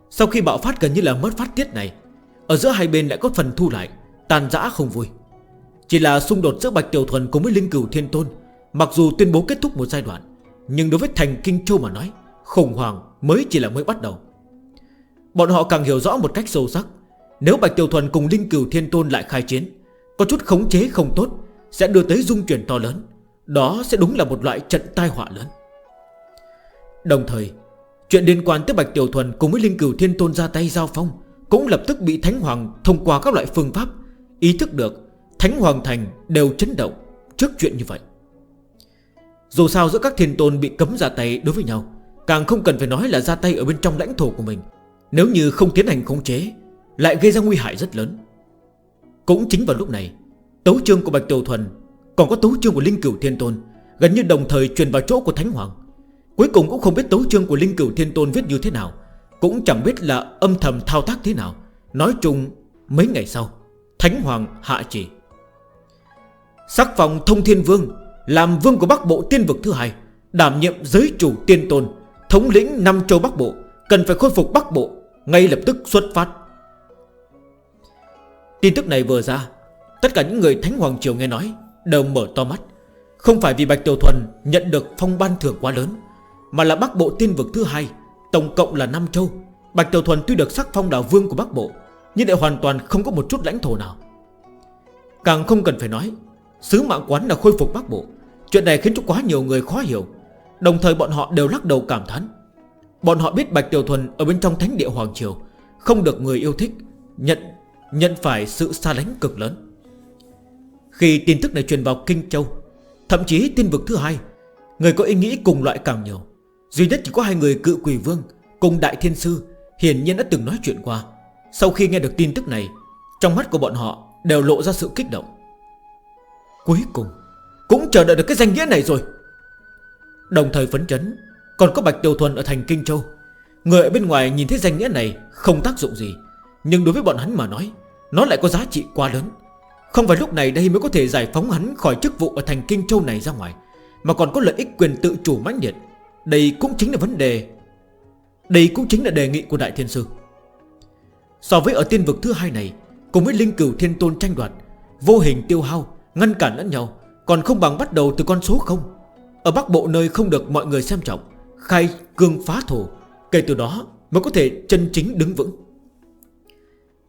Sau khi bạo phát gần như là mất phát tiết này ở giữa hai bên lại có phần thu lại Tàn giã không vui. Chỉ là xung đột giữa Bạch Tiểu Thuần cùng với Linh Cửu Thiên Tôn, Mặc dù tuyên bố kết thúc một giai đoạn, Nhưng đối với thành Kinh Châu mà nói, Khủng hoảng mới chỉ là mới bắt đầu. Bọn họ càng hiểu rõ một cách sâu sắc, Nếu Bạch Tiểu Thuần cùng Linh Cửu Thiên Tôn lại khai chiến, Có chút khống chế không tốt, Sẽ đưa tới dung chuyển to lớn, Đó sẽ đúng là một loại trận tai họa lớn. Đồng thời, Chuyện liên quan tới Bạch Tiểu Thuần cùng với Linh Cửu Thiên Tôn ra tay giao phong cũng lập tức bị Thánh Hoàng thông qua các loại phương pháp, Ý thức được Thánh Hoàng Thành đều chấn động Trước chuyện như vậy. Dù sao giữa các thiên tôn bị cấm ra tay đối với nhau, Càng không cần phải nói là ra tay ở bên trong lãnh thổ của mình. Nếu như không tiến hành khống chế, Lại gây ra nguy hại rất lớn. Cũng chính vào lúc này, Tấu chương của Bạch Tiểu Thuần, Còn có tấu chương của Linh Cửu Thiên Tôn, Gần như đồng thời truyền vào chỗ của Thánh Hoàng. Cuối cùng cũng không biết tấu chương của Linh Cửu Thiên Tôn viết như thế nào. Cũng chẳng biết là âm thầm thao tác thế nào. Nói chung, mấy ngày sau, Thánh Hoàng hạ chỉ Sắc phòng thông thiên vương, Làm vương của Bắc Bộ tiên vực thứ hai, Đảm nhiệm giới chủ tiên tôn, Thống lĩnh năm châu Bắc Bộ, Cần phải khôi phục Bắc Bộ, Ngay lập tức xuất phát. Tin tức này vừa ra, Tất cả những người Thánh Hoàng Triều nghe nói Đều mở to mắt. Không phải vì Bạch Tiểu Thuần nhận được phong ban thưởng quá lớn, Mà là Bắc Bộ tiên vực thứ hai Tổng cộng là 5 châu. Bạch Tiểu Thuần tuy được sắc phong đảo vương của Bắc Bộ, Nhưng lại hoàn toàn không có một chút lãnh thổ nào. Càng không cần phải nói, Sứ mạng quán là khôi phục Bắc Bộ. Chuyện này khiến cho quá nhiều người khó hiểu. Đồng thời bọn họ đều lắc đầu cảm thán. Bọn họ biết Bạch Tiểu Thuần Ở bên trong thánh địa Hoàng Triều Không được người yêu thích, Nhận nhận phải sự xa lánh cực lớn. Khi tin tức này truyền vào Kinh Châu, Thậm chí tin vực thứ hai, Người có ý nghĩ cùng loại càng nhiều. Duy nhất chỉ có hai người cự quỷ vương Cùng đại thiên sư Hiển nhiên đã từng nói chuyện qua. Sau khi nghe được tin tức này, Trong mắt của bọn họ đều lộ ra sự kích động. Cuối cùng, Cũng chờ đợi được cái danh nghĩa này rồi. Đồng thời phấn chấn, Còn có Bạch Tiêu Thuần ở thành Kinh Châu. Người ở bên ngoài nhìn thấy danh nghĩa này Không tác dụng gì, Nhưng đối với bọn hắn mà nói, Nó lại có giá trị quá lớn. Không phải lúc này đây mới có thể giải phóng hắn khỏi chức vụ ở thành Kinh Châu này ra ngoài, Mà còn có lợi ích quyền tự chủ mãnh liệt. Đây cũng chính là vấn đề. Đây cũng chính là đề nghị của Đại Thiên Sư. So với ở tiên vực thứ hai này, Cùng với Linh Cửu Thiên Tôn tranh đoạt, Vô hình tiêu hao, Ngăn cản lẫn nhau, Còn không bằng bắt đầu từ con số không. Ở Bắc Bộ nơi không được mọi người xem trọng, Khai cương phá thổ, Kể từ đó mới có thể chân chính đứng vững.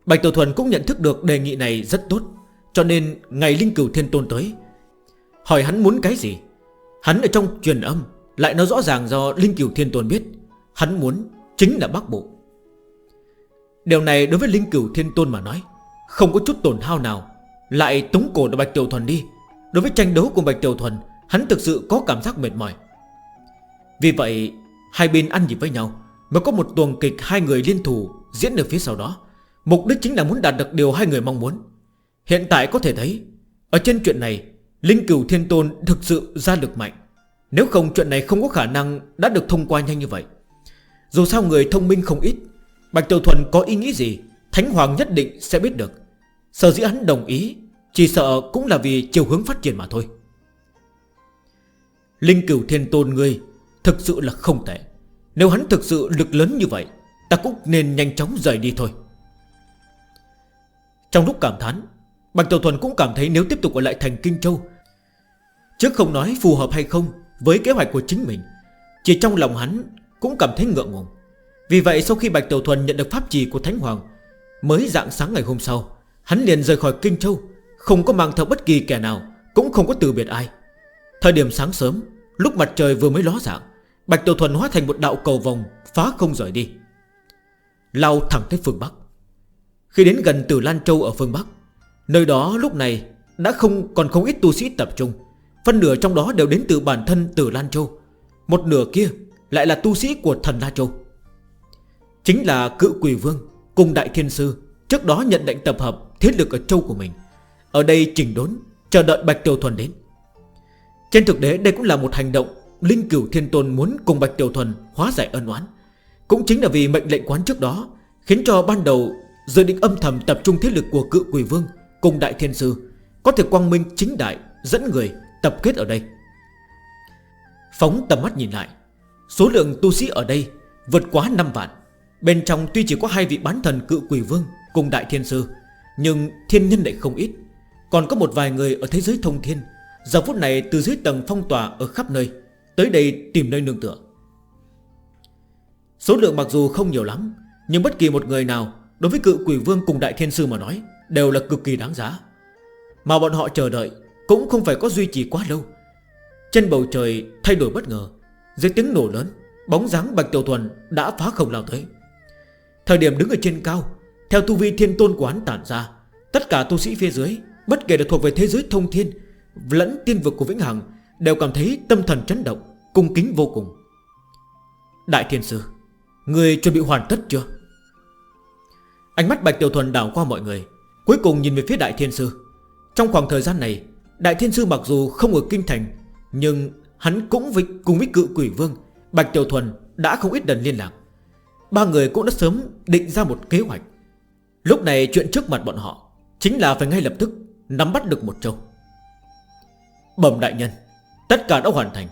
Bạch Tiểu Thuần cũng nhận thức được đề nghị này rất tốt, Cho nên ngày Linh Cửu Thiên Tôn tới, Hỏi hắn muốn cái gì. Hắn ở trong truyền âm lại nói rõ ràng do Linh Cửu Thiên Tôn biết, Hắn muốn chính là bắc bộ. Điều này đối với Linh Cửu Thiên Tôn mà nói, Không có chút tổn hao nào. Lại tống cổ được Bạch Tiểu Thuần đi, Đối với tranh đấu của Bạch Tiểu Thuần, Hắn thực sự có cảm giác mệt mỏi. Vì vậy, Hai bên ăn nhịp với nhau, Mới có một tuần kịch hai người liên thủ Diễn được phía sau đó. Mục đích chính là muốn đạt được điều hai người mong muốn. Hiện tại có thể thấy, Ở trên chuyện này, Linh Cửu Thiên Tôn thực sự ra lực mạnh. Nếu không, chuyện này không có khả năng Đã được thông qua nhanh như vậy. Dù sao người thông minh không ít, Bạch Tiểu Thuần có ý nghĩ gì, Thánh Hoàng nhất định sẽ biết được. Sở dĩ hắn đồng ý, Chỉ sợ cũng là vì chiều hướng phát triển mà thôi. Linh cửu thiên tôn ngươi Thực sự là không tệ. Nếu hắn thực sự lực lớn như vậy, Ta cũng nên nhanh chóng rời đi thôi. Trong lúc cảm thán, Bạch Tiểu Thuần cũng cảm thấy nếu tiếp tục ở lại thành Kinh Châu Chứ không nói phù hợp hay không với kế hoạch của chính mình, Chỉ trong lòng hắn cũng cảm thấy ngượng ngùng. Vì vậy sau khi Bạch Tiểu Thuần nhận được pháp trì của Thánh Hoàng, Mới dạng sáng ngày hôm sau, Hắn liền rời khỏi Kinh Châu, Không có mang theo bất kỳ kẻ nào, Cũng không có từ biệt ai. Thời điểm sáng sớm, Lúc mặt trời vừa mới ló dạng, Bạch Tiểu Thuần hóa thành một đạo cầu vòng Phá không rời đi. Lao thẳng tới phương Bắc. Khi đến gần từ Lan Châu ở phương Bắc, Nơi đó lúc này đã không còn không ít tu sĩ tập trung. Phân nửa trong đó đều đến từ bản thân Tử Lan Châu. Một nửa kia lại là tu sĩ của thần La Châu. Chính là cự quỷ vương Cùng đại thiên sư Trước đó nhận định tập hợp thiết lực ở châu của mình. Ở đây chỉnh đốn, Chờ đợi Bạch Tiểu Thuần đến. Trên thực tế, đây cũng là một hành động Linh cửu thiên tôn muốn cùng Bạch Tiểu Thuần Hóa giải ân oán. Cũng chính là vì mệnh lệnh quán trước đó Khiến cho ban đầu dự định âm thầm tập trung thiết lực của cự quỷ vương Cùng đại thiên sư Có thể quang minh chính đại, Dẫn người tập kết ở đây. Phóng tầm mắt nhìn lại, Số lượng tu sĩ ở đây vượt quá 5 vạn. Bên trong tuy chỉ có hai vị bán thần cự quỷ vương cùng đại thiên sư, Nhưng thiên nhân lại không ít. Còn có một vài người ở thế giới thông thiên, Giờ phút này từ dưới tầng phong tỏa ở khắp nơi, Tới đây tìm nơi nương tựa. Số lượng mặc dù không nhiều lắm, Nhưng bất kỳ một người nào Đối với cự quỷ vương cùng đại thiên sư mà nói Đều là cực kỳ đáng giá. Mà bọn họ chờ đợi cũng không phải có duy trì quá lâu. Trên bầu trời thay đổi bất ngờ, Dưới tiếng nổ lớn, Bóng dáng Bạch Tiểu Thuần đã phá không lao tới. Thời điểm đứng ở trên cao, Theo tu vi thiên tôn của hắn tản ra, Tất cả tu sĩ phía dưới, Bất kể là thuộc về thế giới thông thiên, Lẫn tiên vực của Vĩnh Hằng, Đều cảm thấy tâm thần chấn động, Cung kính vô cùng. Đại Thiên Sư, Người chuẩn bị hoàn tất chưa? Ánh mắt Bạch Tiểu Thuần đảo qua mọi người, Cuối cùng nhìn về phía Đại Thiên Sư. Trong khoảng thời gian này Đại Thiên Sư mặc dù không ở Kinh Thành Nhưng hắn cũng với, cùng với cự quỷ vương Bạch Tiểu Thuần đã không ít lần liên lạc. Ba người cũng đã sớm định ra một kế hoạch. Lúc này chuyện trước mặt bọn họ Chính là phải ngay lập tức Nắm bắt được một châu. Bẩm đại nhân Tất cả đã hoàn thành.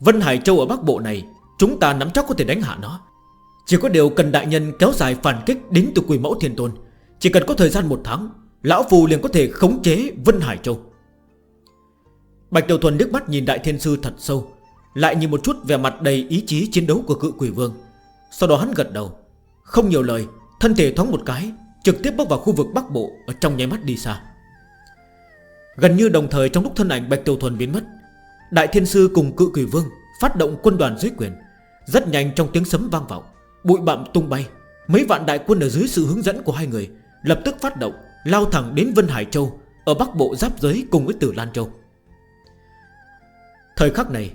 Vân Hải Châu ở Bắc Bộ này Chúng ta nắm chắc có thể đánh hạ nó. Chỉ có điều cần đại nhân kéo dài phản kích Đến từ quỷ mẫu thiên tôn. Chỉ cần có thời gian một tháng Lão Phù liền có thể khống chế Vân Hải Châu. Bạch Tiểu Thuần nước mắt nhìn Đại Thiên Sư thật sâu, Lại nhìn một chút về mặt đầy ý chí chiến đấu của cự quỷ vương. Sau đó hắn gật đầu, Không nhiều lời, Thân thể thoáng một cái, Trực tiếp bước vào khu vực Bắc Bộ, ở Trong nháy mắt đi xa. Gần như đồng thời trong lúc thân ảnh Bạch Tiểu Thuần biến mất, Đại Thiên Sư cùng cự quỷ vương Phát động quân đoàn dưới quyền, Rất nhanh trong tiếng sấm vang vọng, Bụi bạm tung bay. Mấy vạn đại quân ở dưới sự hướng dẫn của hai người Lập tức phát động, Lao thẳng đến Vân Hải Châu, Ở Bắc Bộ giáp giới cùng với Tử Lan Châu. Thời khắc này,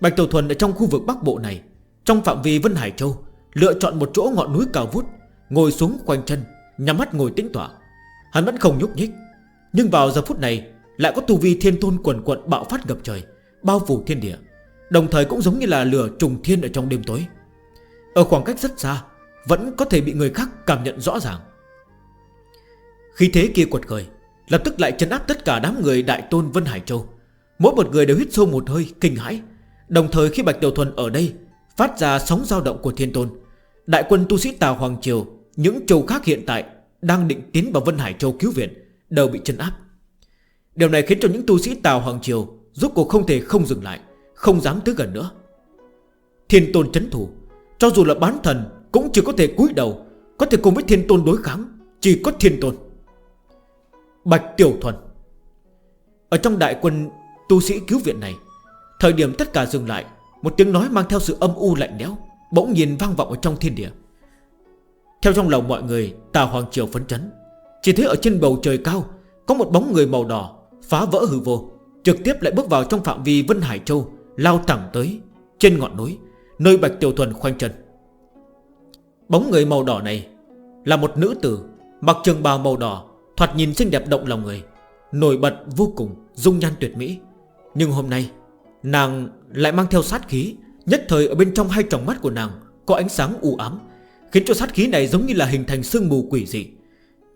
Bạch Tiểu Thuần ở trong khu vực Bắc Bộ này, Trong phạm vi Vân Hải Châu, Lựa chọn một chỗ ngọn núi cao vút, Ngồi xuống quanh chân, Nhắm mắt ngồi tĩnh tỏa Hắn vẫn không nhúc nhích, Nhưng vào giờ phút này Lại có tu vi thiên tôn quần quận bạo phát ngập trời, Bao phủ thiên địa, Đồng thời cũng giống như là lửa trùng thiên ở trong đêm tối. Ở khoảng cách rất xa, Vẫn có thể bị người khác cảm nhận rõ ràng. Khi thế kia quật khởi, Lập tức lại chấn áp tất cả đám người đại tôn Vân Hải Châu Mỗi một người đều hít sâu một hơi, kinh hãi. Đồng thời khi Bạch Tiểu Thuần ở đây, Phát ra sóng dao động của thiên tôn, Đại quân tu sĩ Tào Hoàng Triều, Những châu khác hiện tại Đang định tiến vào Vân Hải Châu cứu viện, Đều bị chân áp. Điều này khiến cho những tu sĩ Tào Hoàng Triều Giúp cuộc không thể không dừng lại, Không dám tới gần nữa. Thiên tôn chấn thủ, Cho dù là bán thần cũng chỉ có thể cúi đầu, Có thể cùng với thiên tôn đối kháng, Chỉ có thiên tôn. Bạch Tiểu Thuần. Ở trong đại quân tu sĩ cứu viện này. Thời điểm tất cả dừng lại, Một tiếng nói mang theo sự âm u lạnh lẽo Bỗng nhiên vang vọng ở trong thiên địa. Theo trong lòng mọi người, Tà Hoàng Triều phấn chấn. Chỉ thấy ở trên bầu trời cao, Có một bóng người màu đỏ, phá vỡ hư vô, Trực tiếp lại bước vào trong phạm vi Vân Hải Châu, Lao thẳng tới Trên ngọn núi, Nơi Bạch Tiểu Thuần khoanh chân. Bóng người màu đỏ này Là một nữ tử, Mặc trường bào màu đỏ, Thoạt nhìn xinh đẹp động lòng người, Nổi bật vô cùng, Dung nhan tuyệt mỹ. Nhưng hôm nay, Nàng lại mang theo sát khí, Nhất thời ở bên trong hai tròng mắt của nàng Có ánh sáng u ám, Khiến cho sát khí này giống như là hình thành sương mù quỷ dị.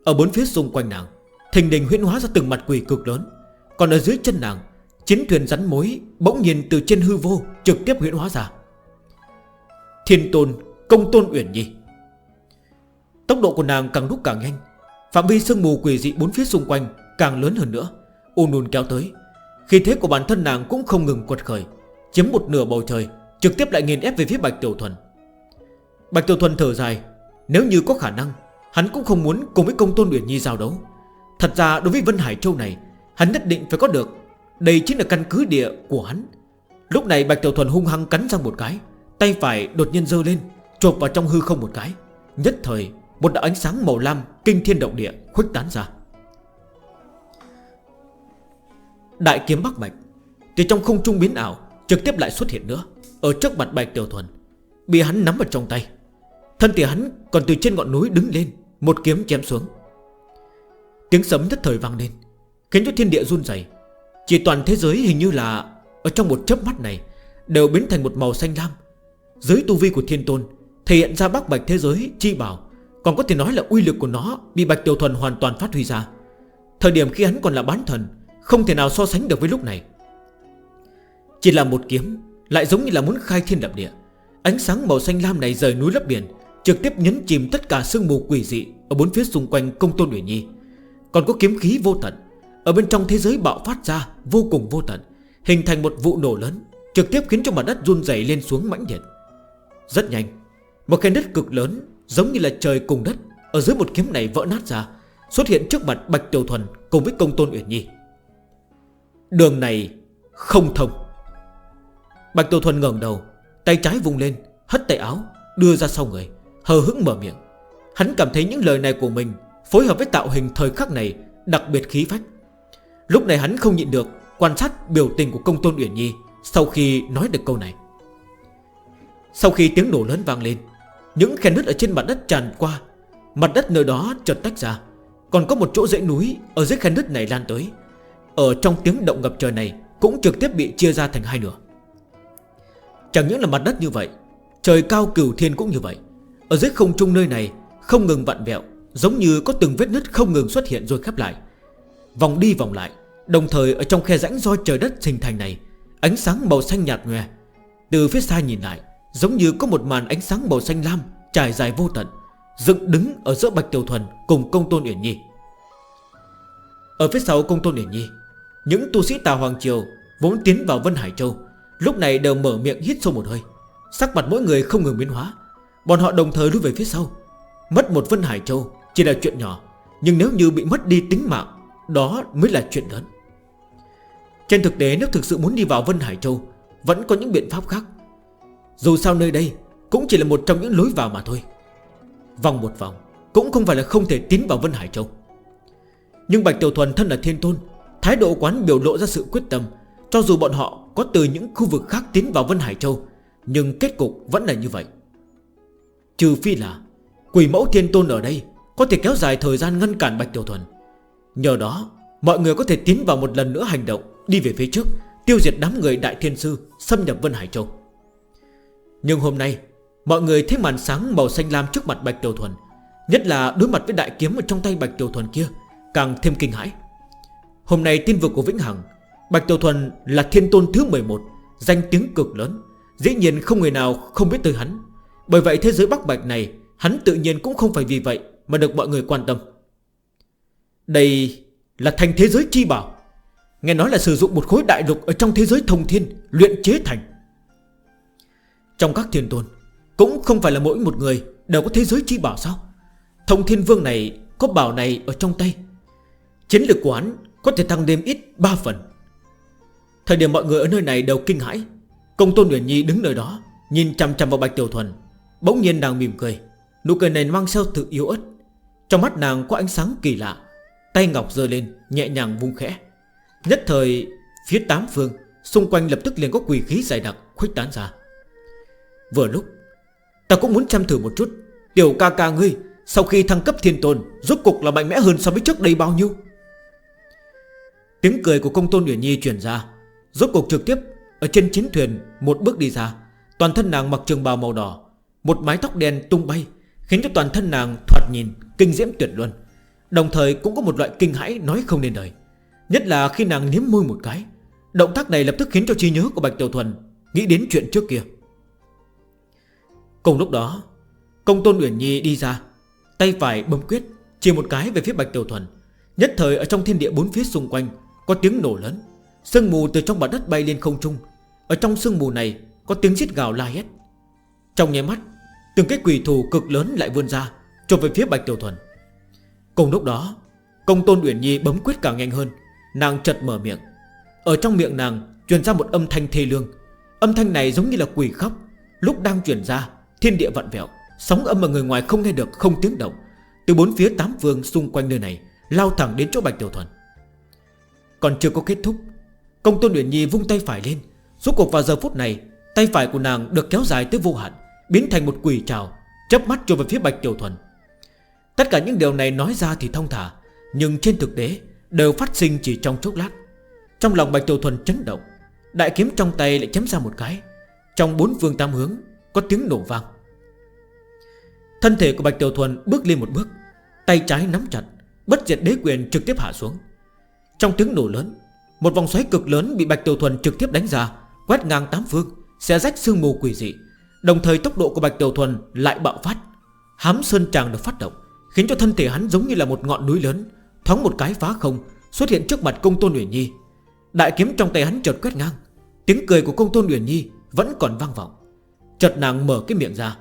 Ở bốn phía xung quanh nàng, Thình đình huyễn hóa ra từng mặt quỷ cực lớn. Còn ở dưới chân nàng, Chiến thuyền rắn mối bỗng nhìn từ trên hư vô Trực tiếp huyễn hóa ra. Thiên tôn, công tôn uyển nhi. Tốc độ của nàng càng lúc càng nhanh, Phạm vi sương mù quỷ dị bốn phía xung quanh Càng lớn hơn nữa Ún ùn kéo tới. Khi thế của bản thân nàng cũng không ngừng quật khởi, Chiếm một nửa bầu trời, Trực tiếp lại nghiền ép về phía Bạch Tiểu Thuần. Bạch Tiểu Thuần thở dài, Nếu như có khả năng, Hắn cũng không muốn cùng với công tôn Uyển Nhi giao đấu. Thật ra đối với Vân Hải Châu này, Hắn nhất định phải có được, Đây chính là căn cứ địa của hắn. Lúc này Bạch Tiểu Thuần hung hăng cắn sang một cái, Tay phải đột nhiên dơ lên, Chộp vào trong hư không một cái. Nhất thời, một đạo ánh sáng màu lam kinh thiên động địa khuếch tán ra. Đại kiếm Bắc Bạch. Từ trong không trung biến ảo, Trực tiếp lại xuất hiện nữa. Ở trước mặt Bạch Tiểu Thuần, Bị hắn nắm vào trong tay. Thân thể hắn còn từ trên ngọn núi đứng lên, Một kiếm chém xuống. Tiếng sấm nhất thời vang lên, Khiến cho thiên địa run dày Chỉ toàn thế giới hình như là Ở trong một chớp mắt này, Đều biến thành một màu xanh lam. Dưới tu vi của thiên tôn, Thể hiện ra bác bạch thế giới chi bảo. Còn có thể nói là uy lực của nó Bị bạch tiểu thuần hoàn toàn phát huy ra. Thời điểm khi hắn còn là bán thần không thể nào so sánh được với lúc này. Chỉ là một kiếm, Lại giống như là muốn khai thiên đập địa. Ánh sáng màu xanh lam này rời núi lấp biển, Trực tiếp nhấn chìm tất cả sương mù quỷ dị Ở bốn phía xung quanh công tôn Uyển Nhi. Còn có kiếm khí vô tận, Ở bên trong thế giới bạo phát ra Vô cùng vô tận, Hình thành một vụ nổ lớn, Trực tiếp khiến cho mặt đất run dày lên xuống mãnh nhiệt Rất nhanh, Một khen đất cực lớn, giống như là trời cùng đất, Ở dưới một kiếm này vỡ nát ra, Xuất hiện trước mặt Bạch Tiểu Thuần cùng với công tôn Uyển Nhi. Đường này không thông. Bạch Tiểu Thuần ngẩn đầu, Tay trái vùng lên, Hất tay áo, Đưa ra sau người, Hờ hững mở miệng. Hắn cảm thấy những lời này của mình Phối hợp với tạo hình thời khắc này Đặc biệt khí phách. Lúc này hắn không nhịn được Quan sát biểu tình của công tôn Uyển Nhi Sau khi nói được câu này. Sau khi tiếng nổ lớn vang lên, Những khen nứt ở trên mặt đất tràn qua, Mặt đất nơi đó chợt tách ra. Còn có một chỗ dãy núi Ở dưới khen nứt này lan tới. Ở trong tiếng động ngập trời này Cũng trực tiếp bị chia ra thành hai nửa. Chẳng những là mặt đất như vậy, Trời cao cửu thiên cũng như vậy. Ở dưới không trung nơi này Không ngừng vặn vẹo, Giống như có từng vết nứt không ngừng xuất hiện rồi khép lại. Vòng đi vòng lại, Đồng thời ở trong khe rãnh do trời đất hình thành này, Ánh sáng màu xanh nhạt nhòe. Từ phía xa nhìn lại, Giống như có một màn ánh sáng màu xanh lam Trải dài vô tận, Dựng đứng ở giữa Bạch Tiểu Thuần cùng Công Tôn Uyển Nhi. Ở phía sau Công Tôn Uyển Nhi những tu sĩ Tào Hoàng Triều Vốn tiến vào Vân Hải Châu, Lúc này đều mở miệng hít sâu một hơi. Sắc mặt mỗi người không ngừng biến hóa. Bọn họ đồng thời lùi về phía sau. Mất một Vân Hải Châu chỉ là chuyện nhỏ, Nhưng nếu như bị mất đi tính mạng, Đó mới là chuyện lớn. Trên thực tế, nếu thực sự muốn đi vào Vân Hải Châu, Vẫn có những biện pháp khác. Dù sao nơi đây Cũng chỉ là một trong những lối vào mà thôi. Vòng một vòng Cũng không phải là không thể tiến vào Vân Hải Châu. Nhưng Bạch Tiểu Thuần thân là thiên tôn Thái độ quán biểu lộ ra sự quyết tâm. Cho dù bọn họ có từ những khu vực khác tiến vào Vân Hải Châu, Nhưng kết cục vẫn là như vậy. Trừ phi là Quỷ mẫu thiên tôn ở đây Có thể kéo dài thời gian ngăn cản Bạch Tiểu Thuần. Nhờ đó, mọi người có thể tiến vào một lần nữa hành động, Đi về phía trước, Tiêu diệt đám người Đại Thiên Sư Xâm nhập Vân Hải Châu. Nhưng hôm nay, Mọi người thấy màn sáng màu xanh lam trước mặt Bạch Tiểu Thuần, Nhất là đối mặt với đại kiếm ở trong tay Bạch Tiểu Thuần kia, Càng thêm kinh hãi. Hôm nay tin vực của Vĩnh Hằng, Bạch Tiểu Thuần là thiên tôn thứ 11 Danh tiếng cực lớn. Dĩ nhiên không người nào không biết tới hắn. Bởi vậy thế giới Bắc Bạch này, Hắn tự nhiên cũng không phải vì vậy Mà được mọi người quan tâm. Đây là thành thế giới chi bảo. Nghe nói là sử dụng một khối đại lục Ở trong thế giới thông thiên, Luyện chế thành. Trong các thiên tôn, Cũng không phải là mỗi một người Đều có thế giới chi bảo sao? Thông thiên vương này Có bảo này ở trong tay. Chiến lược của hắn có thể tăng đêm ít 3 phần. Thời điểm mọi người ở nơi này đều kinh hãi. Công tôn Nguyễn Nhi đứng nơi đó, Nhìn chằm chằm vào Bạch Tiểu Thuần, Bỗng nhiên nàng mỉm cười. Nụ cười này mang sao tự yếu ớt. Trong mắt nàng có ánh sáng kỳ lạ, Tay ngọc rơi lên, nhẹ nhàng vung khẽ. Nhất thời, phía tám phương, Xung quanh lập tức liền có quỷ khí dày đặc Khuếch tán ra. Vừa lúc, Ta cũng muốn chăm thử một chút. Tiểu ca ca ngươi, Sau khi thăng cấp thiên tồn Rốt cục là mạnh mẽ hơn so với trước đây bao nhiêu? Tiếng cười của công tôn Uyển Nhi chuyển ra. Rốt cuộc trực tiếp, Ở trên chiến thuyền, một bước đi ra, Toàn thân nàng mặc trường bào màu đỏ, Một mái tóc đen tung bay, Khiến cho toàn thân nàng thoạt nhìn kinh diễm tuyệt luân. Đồng thời cũng có một loại kinh hãi nói không nên đời Nhất là khi nàng niếm môi một cái, Động tác này lập tức khiến cho trí nhớ của Bạch Tiểu Thuần Nghĩ đến chuyện trước kia. Cùng lúc đó, Công tôn Uyển Nhi đi ra, Tay phải bấm quyết, Chỉ một cái về phía Bạch Tiểu Thuần. Nhất thời ở trong thiên địa bốn phía xung quanh có tiếng nổ lớn, Sương mù từ trong mặt đất bay lên không trung. Ở trong sương mù này, có tiếng giết gào la hét. Trong nháy mắt, Từng cái quỷ thù cực lớn lại vươn ra Trộn về phía Bạch Tiểu Thuần. Cùng lúc đó, Công tôn Uyển Nhi bấm quyết càng nhanh hơn, Nàng chật mở miệng. Ở trong miệng nàng truyền ra một âm thanh thê lương. Âm thanh này giống như là quỷ khóc. Lúc đang truyền ra, thiên địa vặn vẹo, Sóng âm mà người ngoài không nghe được, không tiếng động. Từ bốn phía tám phương xung quanh nơi này, Lao thẳng đến chỗ Bạch Tiểu Thuần còn chưa có kết thúc. Công tôn Nguyễn Nhi vung tay phải lên Suốt cuộc vào giờ phút này, Tay phải của nàng được kéo dài tới vô hạn, Biến thành một quỷ trào Chấp mắt trôi về phía Bạch Tiểu Thuần. Tất cả những điều này nói ra thì thông thả, Nhưng trên thực tế Đều phát sinh chỉ trong chốc lát. Trong lòng Bạch Tiểu Thuần chấn động, Đại kiếm trong tay lại chém ra một cái. Trong bốn phương tam hướng, Có tiếng nổ vang. Thân thể của Bạch Tiểu Thuần bước lên một bước, Tay trái nắm chặt, Bất diệt đế quyền trực tiếp hạ xuống. Trong tiếng nổ lớn, Một vòng xoáy cực lớn bị Bạch Tiểu Thuần trực tiếp đánh ra, Quét ngang tám phương Xe rách sương mù quỷ dị. Đồng thời tốc độ của Bạch Tiểu Thuần lại bạo phát. Hám sơn tràng được phát động, Khiến cho thân thể hắn giống như là một ngọn núi lớn, Thoáng một cái phá không, Xuất hiện trước mặt công tôn Nguyễn Nhi. Đại kiếm trong tay hắn chợt quét ngang, Tiếng cười của công tôn Nguyễn Nhi vẫn còn vang vọng. Chợt nàng mở cái miệng ra,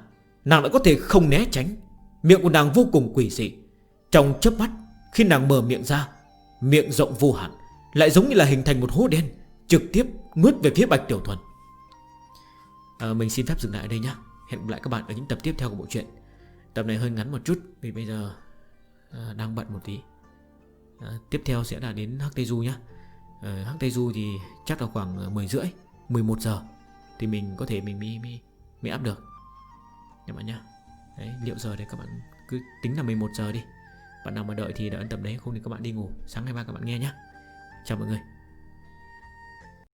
Nàng đã có thể không né tránh. Miệng của nàng vô cùng quỷ dị. Trong chớp mắt, khi nàng mở miệng ra Miệng rộng vô hạn Lại giống như là hình thành một hố đen Trực tiếp nuốt về phía Bạch Tiểu Thuần. À, Mình xin phép dừng lại ở đây nhé Hẹn gặp lại các bạn ở những tập tiếp theo của bộ truyện. Tập này hơi ngắn một chút Vì bây giờ à, đang bận một tí. À, Tiếp theo sẽ là đến Hắc Tây Du nhé à, Hắc Tây Du thì chắc là khoảng à, 10 rưỡi 11 giờ Thì mình có thể mình mới, mới, mới up được. Các bạn nhé liệu giờ đây các bạn cứ tính là 11 giờ đi bạn nào mà đợi thì đợi ấn tập đấy, không thì các bạn đi ngủ. Sáng ngày mai các bạn nghe nhé chào mọi người.